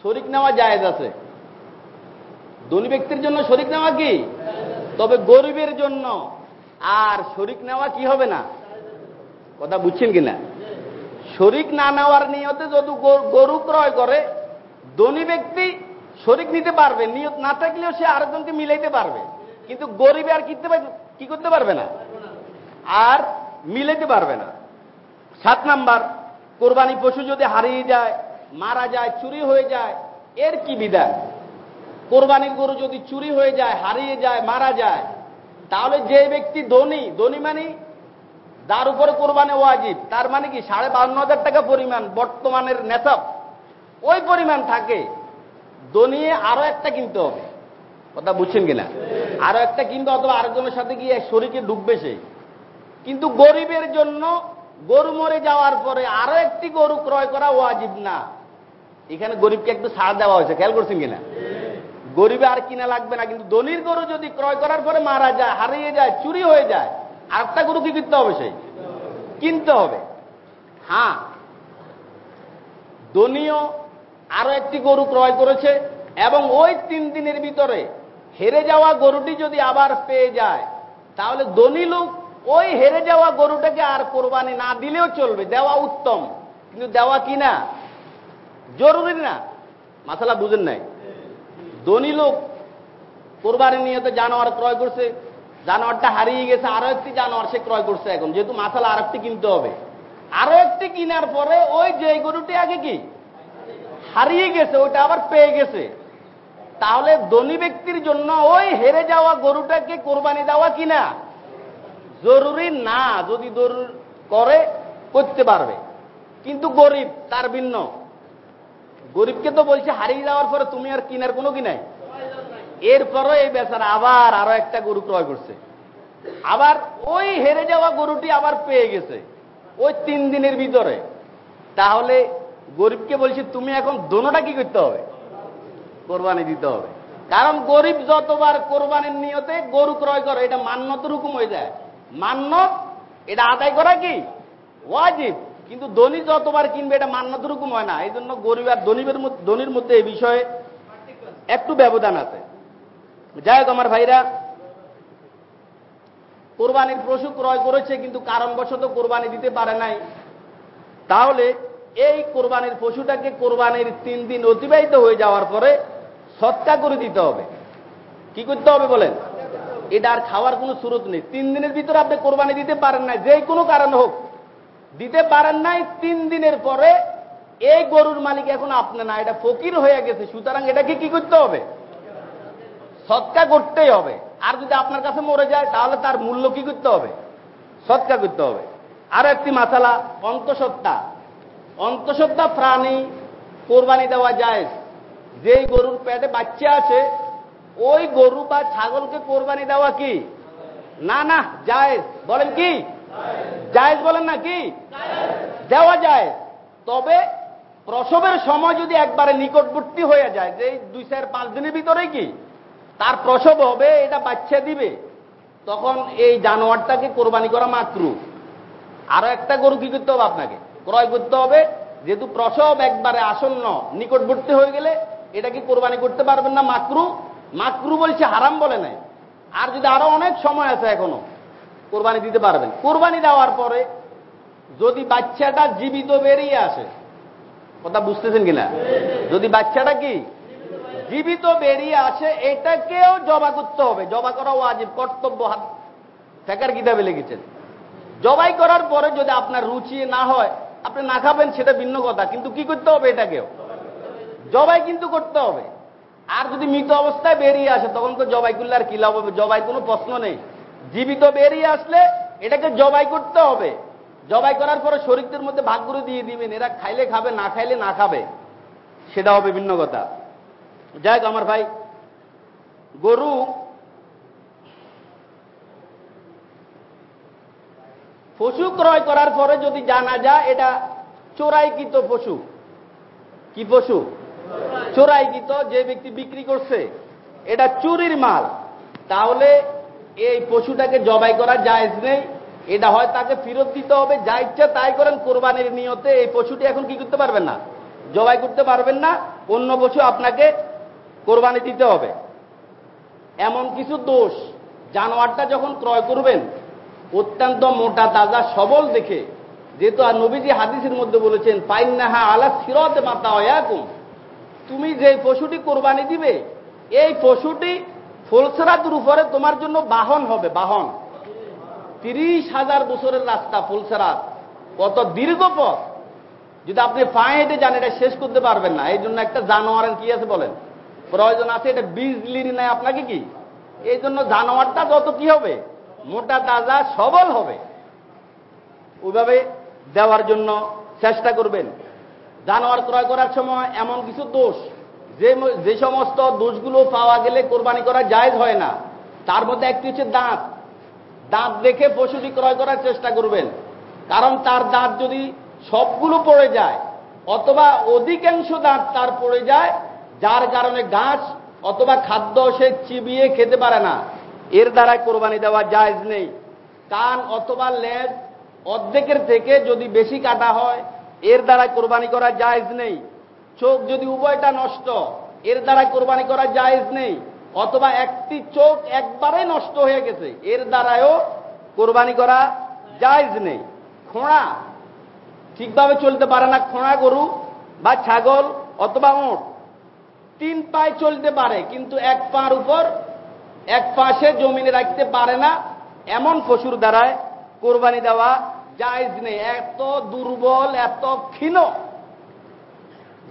শরিক নেওয়া জায়েজ আছে। ধনী ব্যক্তির জন্য শরিক নেওয়া কি? তবে গরিবের জন্য। আর শরিক নেওয়া কি হবে না? কথা বুঝছেন কিনা? শরিক না নেওয়ার নিয়তে যদি গরু ক্রয় করে, ধনী ব্যক্তি শরিক নিতে পারবে, নিয়ত না থাকলেও সে আরেকজনকে মিলাইতে পারবে। কিন্তু গরিবে আর কিনতে কি করতে পারবে না? আর মিলাইতে পারবে না। সাত নাম্বার, কোরবানি পশু যদি হারিয়ে যায়, মারা যায়, চুরি হয়ে যায়, এর কি বিধান? কোরবানির গরু যদি চুরি হয়ে যায়, হারিয়ে যায়, মারা যায়, তাহলে যে ব্যক্তি ধনী ধনী মানে তার উপরে কোরবানি ওয়াজিব। তার মানে কি? সাড়ে বান্ন হাজার টাকা পরিমাণ বর্তমানের নেশাব ওই পরিমাণ থাকে। দনিয়ে আরও একটা কিনতে হবে। কথা বুঝছেন কিনা? আরও একটা কিনতে অথবা আরেকজনের সাথে গিয়ে শরীরে ডুববে সে। কিন্তু গরিবের জন্য গরু মরে যাওয়ার পরে আরও একটি গরু ক্রয় করা ওয়াজিব না। এখানে গরিবকে একটু ছাড় দেওয়া হয়েছে। খেয়াল করছেন কিনা? গরিবে আর কিনা লাগবে না, কিন্তু দলির গরু যদি ক্রয় করার পরে মারা যায়, হারিয়ে যায়, চুরি হয়ে যায় আর একটা গরু কি কিনতে হবে সেই? কিনতে হবে। হ্যাঁ। দনীয় আরও একটি গরু ক্রয় করেছে এবং ওই তিন দিনের ভিতরে হেরে যাওয়া গরুটি যদি আবার পেয়ে যায়, তাহলে ধনী লোক ওই হেরে যাওয়া গরুটাকে আর কোরবানি না দিলেও চলবে, দেওয়া উত্তম। কিন্তু দেওয়া কি না? জরুরি না। মাসালা বুঝেন নাই? ধনী লোক। কোরবানি নিয়ে তো জানোয়ার ক্রয় করছে। জানোয়ারটা হারিয়ে গেছে, আরও একটি জানোয়ার সে ক্রয় করছে এখন। যেহেতু মাসালা আর একটি কিনতে হবে। আরও একটি কিনার পরে ওই যে গরুটি আগে কি? হারিয়ে গেছে, ওইটা আবার পেয়ে গেছে। তাহলে ধনী ব্যক্তির জন্য ওই হেরে যাওয়া গরুটাকে কোরবানি দেওয়া কিনা? জরুরি না। যদি দরুর করে, করতে পারবে। কিন্তু গরিব, তার ভিন্ন। গরিবকে তো বলছে হারিয়ে যাওয়ার পরে তুমি আর কিনার কোনো কি নাই? এরপরও এই বেচারা আবার আরও একটা গরু ক্রয় করছে। আবার ওই হেরে যাওয়া গরুটি আবার পেয়ে গেছে, ওই তিন দিনের ভিতরে। তাহলে গরিবকে বলছি, তুমি এখন দোনোটা কি করতে হবে? কোরবানি দিতে হবে। কারণ গরিব যতবার কোরবানির নিয়তে গরু ক্রয় করে, এটা মান্যতের হুকুম হয়ে যায়। মান্যত, এটা আদায় করা কি? ওয়াজিব। কিন্তু ধনী যতবার কিনবে এটা মান্যতের হুকুম হয় না। এই জন্য গরিব আর ধনীবের ধনির মধ্যে এই বিষয়ে একটু ব্যবধান আছে। যাই হোক আমার ভাইরা, কোরবানির পশু ক্রয় করেছে, কিন্তু কারণবশত কোরবানি দিতে পারে নাই। তাহলে এই কোরবানির পশুটাকে কোরবানির তিন দিন অতিবাহিত হয়ে যাওয়ার পরে সৎকা করে দিতে হবে। কি করতে হবে বলেন? এটা আর খাওয়ার কোনো সুরত নেই। তিন দিনের ভিতরে আপনি কোরবানি দিতে পারেন না যে কোনো কারণ হোক। দিতে পারেন নাই, তিন দিনের পরে এই গরুর মালিক এখন আপনি না, এটা ফকির হয়ে গেছে, সুতরাং এটাকে কি করতে হবে? সৎকা করতেই হবে। আর যদি আপনার কাছে মরে যায়, তাহলে তার মূল্য কি করতে হবে? সৎকা করতে হবে। আর একটি মাসালা, অন্তঃসত্ত্বা। অন্তঃসত্ত্বা প্রাণী কোরবানি দেওয়া যায়। যেই গরুর পেটে বাচ্চা আছে, ওই গরু বা ছাগলকে কোরবানি দেওয়া কি? না না, জায়েজ। বলেন কি? জায়েজ বলেন না কি? দেওয়া যায়। তবে প্রসবের সময় যদি একবারে নিকটবর্তী হয়ে যায়, যে দুই চার পাঁচ দিনের ভিতরে কি? তার প্রসব হবে, এটা বাচ্চা দিবে। তখন এই জানোয়ারটাকে কোরবানি করা মাকরু আরও একটা গরু কি করতে হবে আপনাকে? ক্রয় করতে হবে। যেহেতু প্রসব একবারে আসন্ন, নিকটবর্তী হয়ে গেলে এটা কি কোরবানি করতে পারবেন না? মাকরু? মাকরু বলছে হারাম বলে নাই। আর যদি আরও অনেক সময় আছে এখনও কোরবানি দিতে পারবেন। কোরবানি দেওয়ার পরে যদি বাচ্চাটা জীবিত বেরিয়ে আসে, কথা বুঝতেছেন কিনা? যদি বাচ্চাটা কি? জীবিত বেরিয়ে আসে, এটাকেও জবা করতে হবে। জবা করা ওয়াজিব, কর্তব্য হাত ফেকার কিতাবে লিখেছেন। জবাই করার পরে যদি আপনার রুচি না হয়, আপনি না খাবেন, সেটা ভিন্ন কথা। কিন্তু কি করতে হবে এটাকেও? জবাই কিন্তু করতে হবে। আর যদি মৃত অবস্থায় বেরিয়ে আসে, তখন তো জবাই করলে আর কি লাভ হবে? জবাই কোনো প্রশ্ন নেই। জীবিত বেরিয়ে আসলে এটাকে জবাই করতে হবে। জবাই করার পরে শরীরদের মধ্যে ভাগ করে দিয়ে দিবেন। এরা খাইলে খাবে, না খাইলে না খাবে। সেটা হবে ভিন্ন কথা। যাই আমার ভাই, গরু পশু ক্রয় করার পরে যদি জানা যায়, এটা চোরাইকৃত পশু। কি পশু? চোরাইকৃত, যে ব্যক্তি বিক্রি করছে। এটা চুরির মাল। তাহলে এই পশুটাকে জবাই করা জায়েজ নেই। এটা হয় তাকে ফেরত দিতে হবে, যা ইচ্ছা তাই করেন। কোরবানির নিয়তে এই পশুটি এখন কি করতে পারবেন না? জবাই করতে পারবেন না, অন্য পশু আপনাকে কোরবানি দিতে হবে। এমন কিছু দোষ, জানোয়ারটা যখন ক্রয় করবেন, অত্যন্ত মোটা, তাজা, সবল দেখে, যেহেতু আর নবীজি হাদিসের মধ্যে বলেছেন পাইন্নাহা আলা সিরত মাতা অয়াকুম তুমি যে পশুটি কোরবানি দিবে, এই পশুটি ফুলসরাতের উপরে তোমার জন্য বাহন হবে, বাহন। তিরিশ হাজার বছরের রাস্তা ফুলসরাত কত দীর্ঘ পথ। যদি আপনি পায়ে হেঁটে যান, এটা শেষ করতে পারবেন না। এই জন্য একটা জানোয়ারের কি আছে বলেন? প্রয়োজন আছে, এটা বিজলির নেয় আপনাকে কি? এই জন্য জানোয়ারটা যত কি হবে, মোটা, তাজা, সবল হবে। ওইভাবে দেওয়ার জন্য চেষ্টা করবেন। জানোয়ার ক্রয় করার সময় এমন কিছু দোষ যে যে সমস্ত দোষগুলো পাওয়া গেলে কোরবানি করা জায়জ হয় না, তার মধ্যে একটি হচ্ছে দাঁত। দাঁত দেখে পশুটি ক্রয় করার চেষ্টা করবেন। কারণ তার দাঁত যদি সবগুলো পড়ে যায়, অথবা অধিকাংশ দাঁত তার পড়ে যায়, যার কারণে গাছ অথবা খাদ্য সে চিবিয়ে খেতে পারে না। এর দ্বারাই কোরবানি দেওয়া জায়জ নেই। কান অথবা লেজ অর্ধেকের থেকে যদি বেশি কাটা হয়, এর দ্বারা কোরবানি করা জায়জ নেই। চোখ যদি উভয়টা নষ্ট, এর দ্বারা কোরবানি করা জায়েজ নেই, অথবা একটি চোখ একবারে নষ্ট হয়ে গেছে, এর দ্বারাও কোরবানি করা জায়েজ নেই। খোঁড়া ঠিকভাবে চলতে পারে না খোঁড়া গরু বা ছাগল অথবা ওঁট। তিন পায়ে চলতে পারে, কিন্তু এক পার উপর, এক পাশে জমিনে রাখতে পারে না, এমন পশুর দ্বারায় কোরবানি দেওয়া জায়জ নেই। এত দুর্বল, এত ক্ষীণ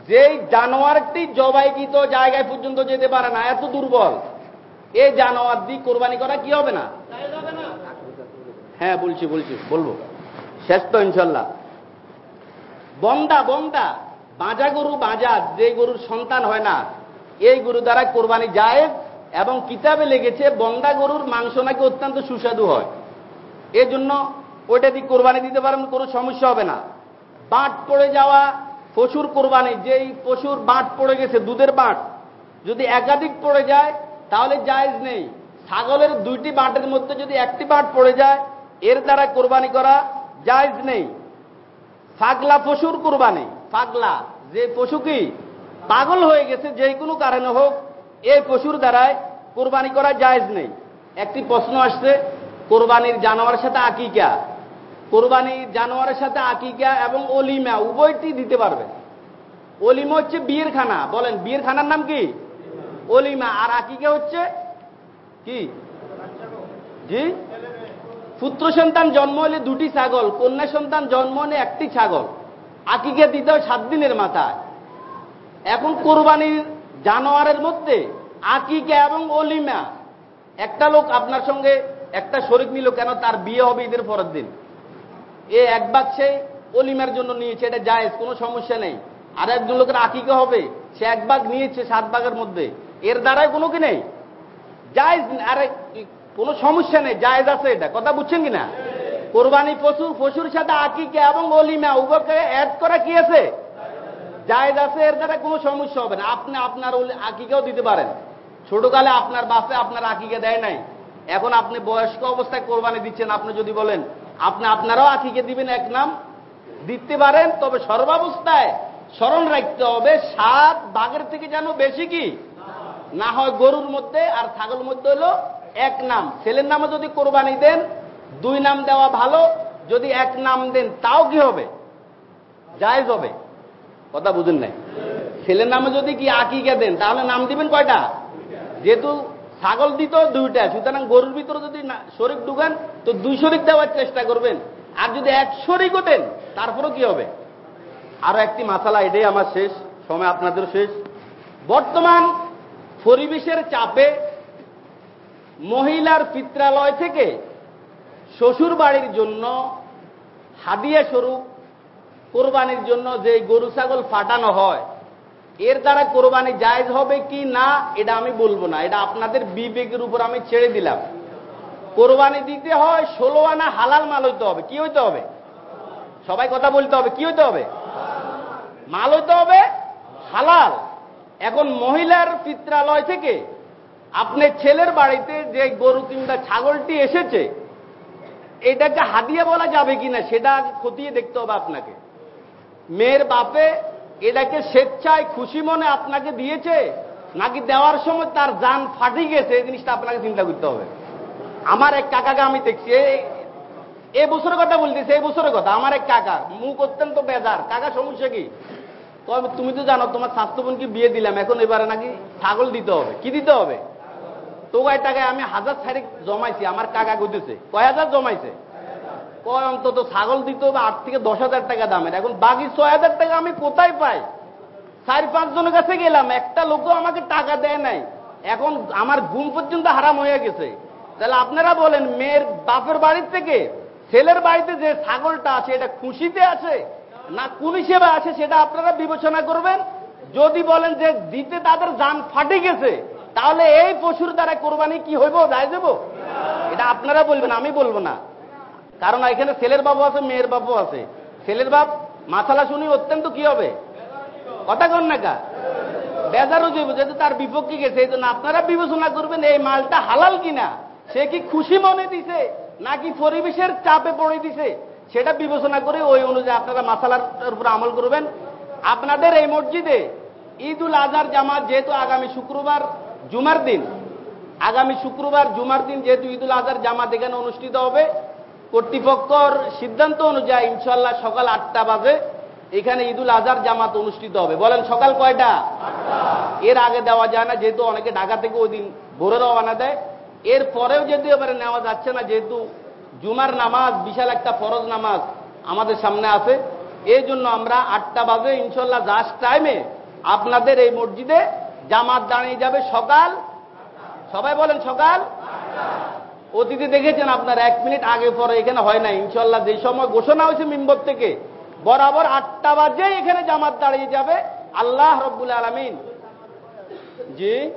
যেই জানোয়ারটি জবাইকৃত জায়গায় পর্যন্ত যেতে পারে না, এত দুর্বল। এই জানোয়ার দিয়ে কোরবানি করা কি হবে না? হ্যাঁ বলছি বলছি, বলব। শেষ তো, ইনশাল্লাহ। বন্দা বন্দা বাঁজা গরু বাঁজা, যে গরুর সন্তান হয় না, এই গরু দ্বারা কোরবানি যায় এবং কিতাবে লেগেছে বন্দা গরুর মাংস নাকি অত্যন্ত সুস্বাদু হয়। এজন্য জন্য ওইটা দিয়ে কোরবানি দিতে পারেন, কোনো সমস্যা হবে না। বাঁট পড়ে যাওয়া পশুর কোরবানি, যেই পশুর বাঁট পড়ে গেছে, দুধের বাঁট যদি একাধিক পড়ে যায়, তাহলে জায়জ নেই। ছাগলের দুইটি বাঁটের মধ্যে যদি একটি বাঁট পড়ে যায়, এর দ্বারা কোরবানি করা জায়জ নেই। ফাগলা পশুর কোরবানি, ফাগলা, যে পশু কি, পাগল হয়ে গেছে যে কোনো কারণে হোক এই পশুর দ্বারায় কোরবানি করা জায়জ নেই। একটি প্রশ্ন আসছে, কোরবানির জানোয়ারের সাথে আকিকা? কোরবানির জানোয়ারের সাথে আকিকা এবং অলিমা, উভয়টি দিতে পারবে। অলিমা হচ্ছে বিয়ের খানা। বলেন, বিয়ের খানার নাম কি? অলিমা। আর আকিকা হচ্ছে কি? জি? পুত্র সন্তান জন্ম হলে দুটি ছাগল, কন্যা সন্তান জন্ম হলে একটি ছাগল। আকিকে দিতে হয় সাত দিনের মাথায়। এখন কোরবানির জানোয়ারের মধ্যে আকিকা এবং অলিমা। একটা লোক আপনার সঙ্গে একটা শরিক নিল কেন? তার বিয়ে হবে ঈদের পরের দিন। এ এক সে অলিমার জন্য নিয়েছে, এটা জায়েজ, কোনো সমস্যা নেই। আর একজন লোকের আকিকা হবে, সে এক বাগ নিয়েছে সাত বাগের মধ্যে। এর দ্বারাই কোনো কি নেই? জায়েজ, আরে, কোনো সমস্যা নেই, জায়েজ আছে এটা। কথা বুঝছেন কিনা? কোরবানি পশু, পশুর সাথে আকিকা এবং অলিমা, উভয়কে অ্যাড করা কি আছে? জায়েজ আছে, এর দ্বারা কোনো সমস্যা হবে না। আপনি আপনার আকিকাও দিতে পারেন। ছোটকালে আপনার বাসে আপনার আকিকা দেয় নাই। এখন আপনি বয়স্ক অবস্থায় কোরবানি দিচ্ছেন, আপনি যদি বলেন আপনি আপনারাও আকিকে দিবেন এক নাম। দিতে পারেন, তবে সর্বাবস্থায় স্মরণ রাখতে হবে সাত বাঘের থেকে যেন বেশি কি? না হয় গরুর মধ্যে, আর ছাগল মধ্যে হলো এক নাম। ছেলের নামে যদি কোরবানি দেন, দুই নাম দেওয়া ভালো। যদি এক নাম দেন, তাও কি হবে? জায়েজ হবে। কথা বুঝুন নাই? ছেলের নামে যদি কি আকিকা দেন, তাহলে নাম দিবেন কয়টা? যেহেতু ছাগল দিত দুইটা, সুতরাং গরুর ভিতরে যদি শরিক ঢুকান, তো দুই শরিক দেওয়ার চেষ্টা করবেন। আর যদি এক শরিকও দেন, তারপরেও কি হবে? আরও একটি মাসালা, এটাই আমার শেষ, সময় আপনাদের শেষ। বর্তমান পরিবেশের চাপে মহিলার পিত্রালয় থেকে শ্বশুর বাড়ির জন্য হাদিয়া স্বরূপ কোরবানির জন্য যে গরু ছাগল ফাটানো হয় এর দ্বারা কোরবানি জায়জ হবে কি না, এটা আমি বলব না। এটা আপনাদের বিবেকের উপর আমি ছেড়ে দিলাম। কোরবানি দিতে হয়, ষোলো আনা হালাল মাল হইতে হবে। কি হইতে হবে? সবাই কথা বলতে হবে। কি হইতে হবে? মাল হইতে হবে হালাল। এখন মহিলার পিত্রালয় থেকে আপনার ছেলের বাড়িতে যে গরু কিংবা ছাগলটি এসেছে, এটাকে হাদিয়া বলা যাবে কিনা, সেটা খতিয়ে দেখতে হবে আপনাকে। মেয়ের বাপে এটাকে স্বেচ্ছায় খুশি মনে আপনাকে দিয়েছে, নাকি দেওয়ার সময় তার যান ফাটি গেছে, এই জিনিসটা আপনাকে চিন্তা করতে হবে। আমার এক কাকাকে আমি দেখছি, এ বছরের কথা বলতেছি এই বছরের কথা, আমার এক কাকা, মুখ অত্যন্ত বেজার, কাকা সমস্যা কি? তুমি তো জানো, তোমার স্বাস্থ্য বোনকে বিয়ে দিলাম, এখন এবারে নাকি ছাগল দিতে হবে, কি দিতে হবে? তো কয় টাকায় আমি হাজার ছাড়ি জমাইছি, আমার কাকা গুজেছে কয় হাজার জমাইছে? কয় অন্তত ছাগল দিতে হবে আট থেকে দশ হাজার টাকা দামের। এখন বাকি ছয় হাজার টাকা আমি কোথায় পাই? চার পাঁচ জনের কাছে গেলাম, একটা লোকও আমাকে টাকা দেয় নাই। এখন আমার ঘুম পর্যন্ত হারাম হয়ে গেছে। তাহলে আপনারা বলেন, মেয়ের বাপের বাড়ির থেকে ছেলের বাড়িতে যে ছাগলটা আছে, এটা খুশিতে আছে না কোন হিসেবে আছে, সেটা আপনারা বিবেচনা করবেন। যদি বলেন যে দিতে তাদের যান ফাটে গেছে, তাহলে এই পশুর দ্বারা কোরবানি কি হইব যাই দেব? এটা আপনারা বলবেন, আমি বলব না। কারণ এখানে ছেলের বাবু আছে, মেয়ের বাবু আছে। ছেলের বাপ মাথালা শুনি অত্যন্ত কি হবে? কথা কন না কা? বেজারও যাইব যেহেতু তার বিপক্ষে গেছে, এই জন্য আপনারা বিবেচনা করবেন এই মালটা হালাল কিনা। সে কি খুশি মনে দিছে, নাকি পরিবেশের চাপে পড়ে দিছে? সেটা বিবেচনা করে ওই অনুযায়ী আপনারা মাসালার উপর আমল করবেন। আপনাদের এই মসজিদে ঈদ উল আজহার জামাত যেহেতু আগামী শুক্রবার জুমার দিন, আগামী শুক্রবার জুমার দিন যেহেতু ঈদ উল আজহার জামাত এখানে অনুষ্ঠিত হবে কর্তৃপক্ষর সিদ্ধান্ত অনুযায়ী ইনশাল্লাহ সকাল আটটা বাজে এখানে ঈদুল আজহার জামাত অনুষ্ঠিত হবে। বলেন সকাল কয়টা? এর আগে দেওয়া যায় না যেহেতু অনেকে ঢাকা থেকে ওই দিন ভোরে রওনা দেয়। এর পরেও যেহেতু এবারে নেওয়া যাচ্ছে না যেহেতু জুমার নামাজ বিশাল একটা ফরজ নামাজ আমাদের সামনে আছে। এই জন্য আমরা আটটা বাজে ইনশাল্লাহ জাস্ট টাইমে আপনাদের এই মসজিদে জামাত দাঁড়িয়ে যাবে সকাল। সবাই বলেন সকাল। অতীতে দেখেছেন আপনার এক মিনিট আগে পরে এখানে হয় না ইনশাল্লাহ যে সময় ঘোষণা হয়েছে মিম্বর থেকে, বরাবর আটটা বাজে এখানে জামাত দাঁড়িয়ে যাবে। আল্লাহ রব্বুল আলমিন। জি?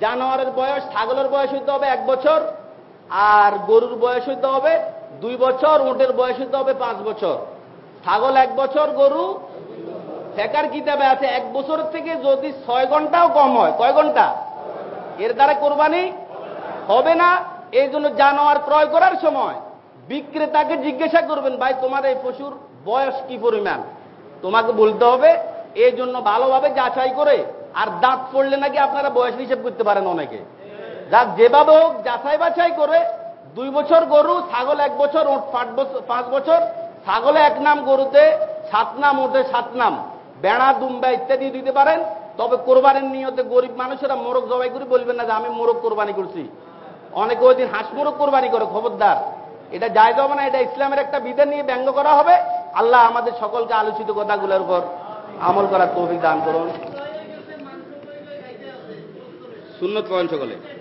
জানোয়ারের বয়স, ছাগলের বয়স হইতে হবে এক বছর, আর গরুর বয়স হইতে হবে দুই বছর, উটের বয়স হইতে হবে পাঁচ বছর। ছাগল এক বছর, গরু ফেকার কিতাবে আছে, এক বছর থেকে যদি ছয় ঘন্টাও কম হয়, কয় ঘণ্টা? এর দ্বারা কোরবানি হবে না, এই জন্য জানোয়ার ক্রয় করার সময় বিক্রেতাকে জিজ্ঞাসা করবেন, ভাই, তোমার এই পশুর বয়স কি পরিমাণ? তোমাকে বলতে হবে, এই জন্য ভালোভাবে যাচাই করে, আর দাঁত পড়লে নাকি আপনারা বয়স হিসেব করতে পারেন অনেকে। যাক যেভাবে হোক, যাচাই বাছাই করে, দুই বছর গরু, ছাগল এক বছর, ওট পাঁচ বছর পাঁচ বছর, ছাগলে এক নাম, গরুতে সাত নাম ওঠে সাত নাম, বেড়া, দুম্বা ইত্যাদি দিতে পারেন। তবে কোরবানির নিয়তে গরিব মানুষেরা মোরগ জবাই করে বলবেন না যে, আমি মোরগ কোরবানি করছি। অনেকে ওই দিন হাঁস মুরু কোরবানি করে, খবরদার। এটা যায় হবে না, এটা ইসলামের একটা বিধান নিয়ে ব্যঙ্গ করা হবে। আল্লাহ আমাদের সকলকে আলোচিত কথাগুলোর উপর আমল করার তৌফিক দান করুন। শূন্য সকলে।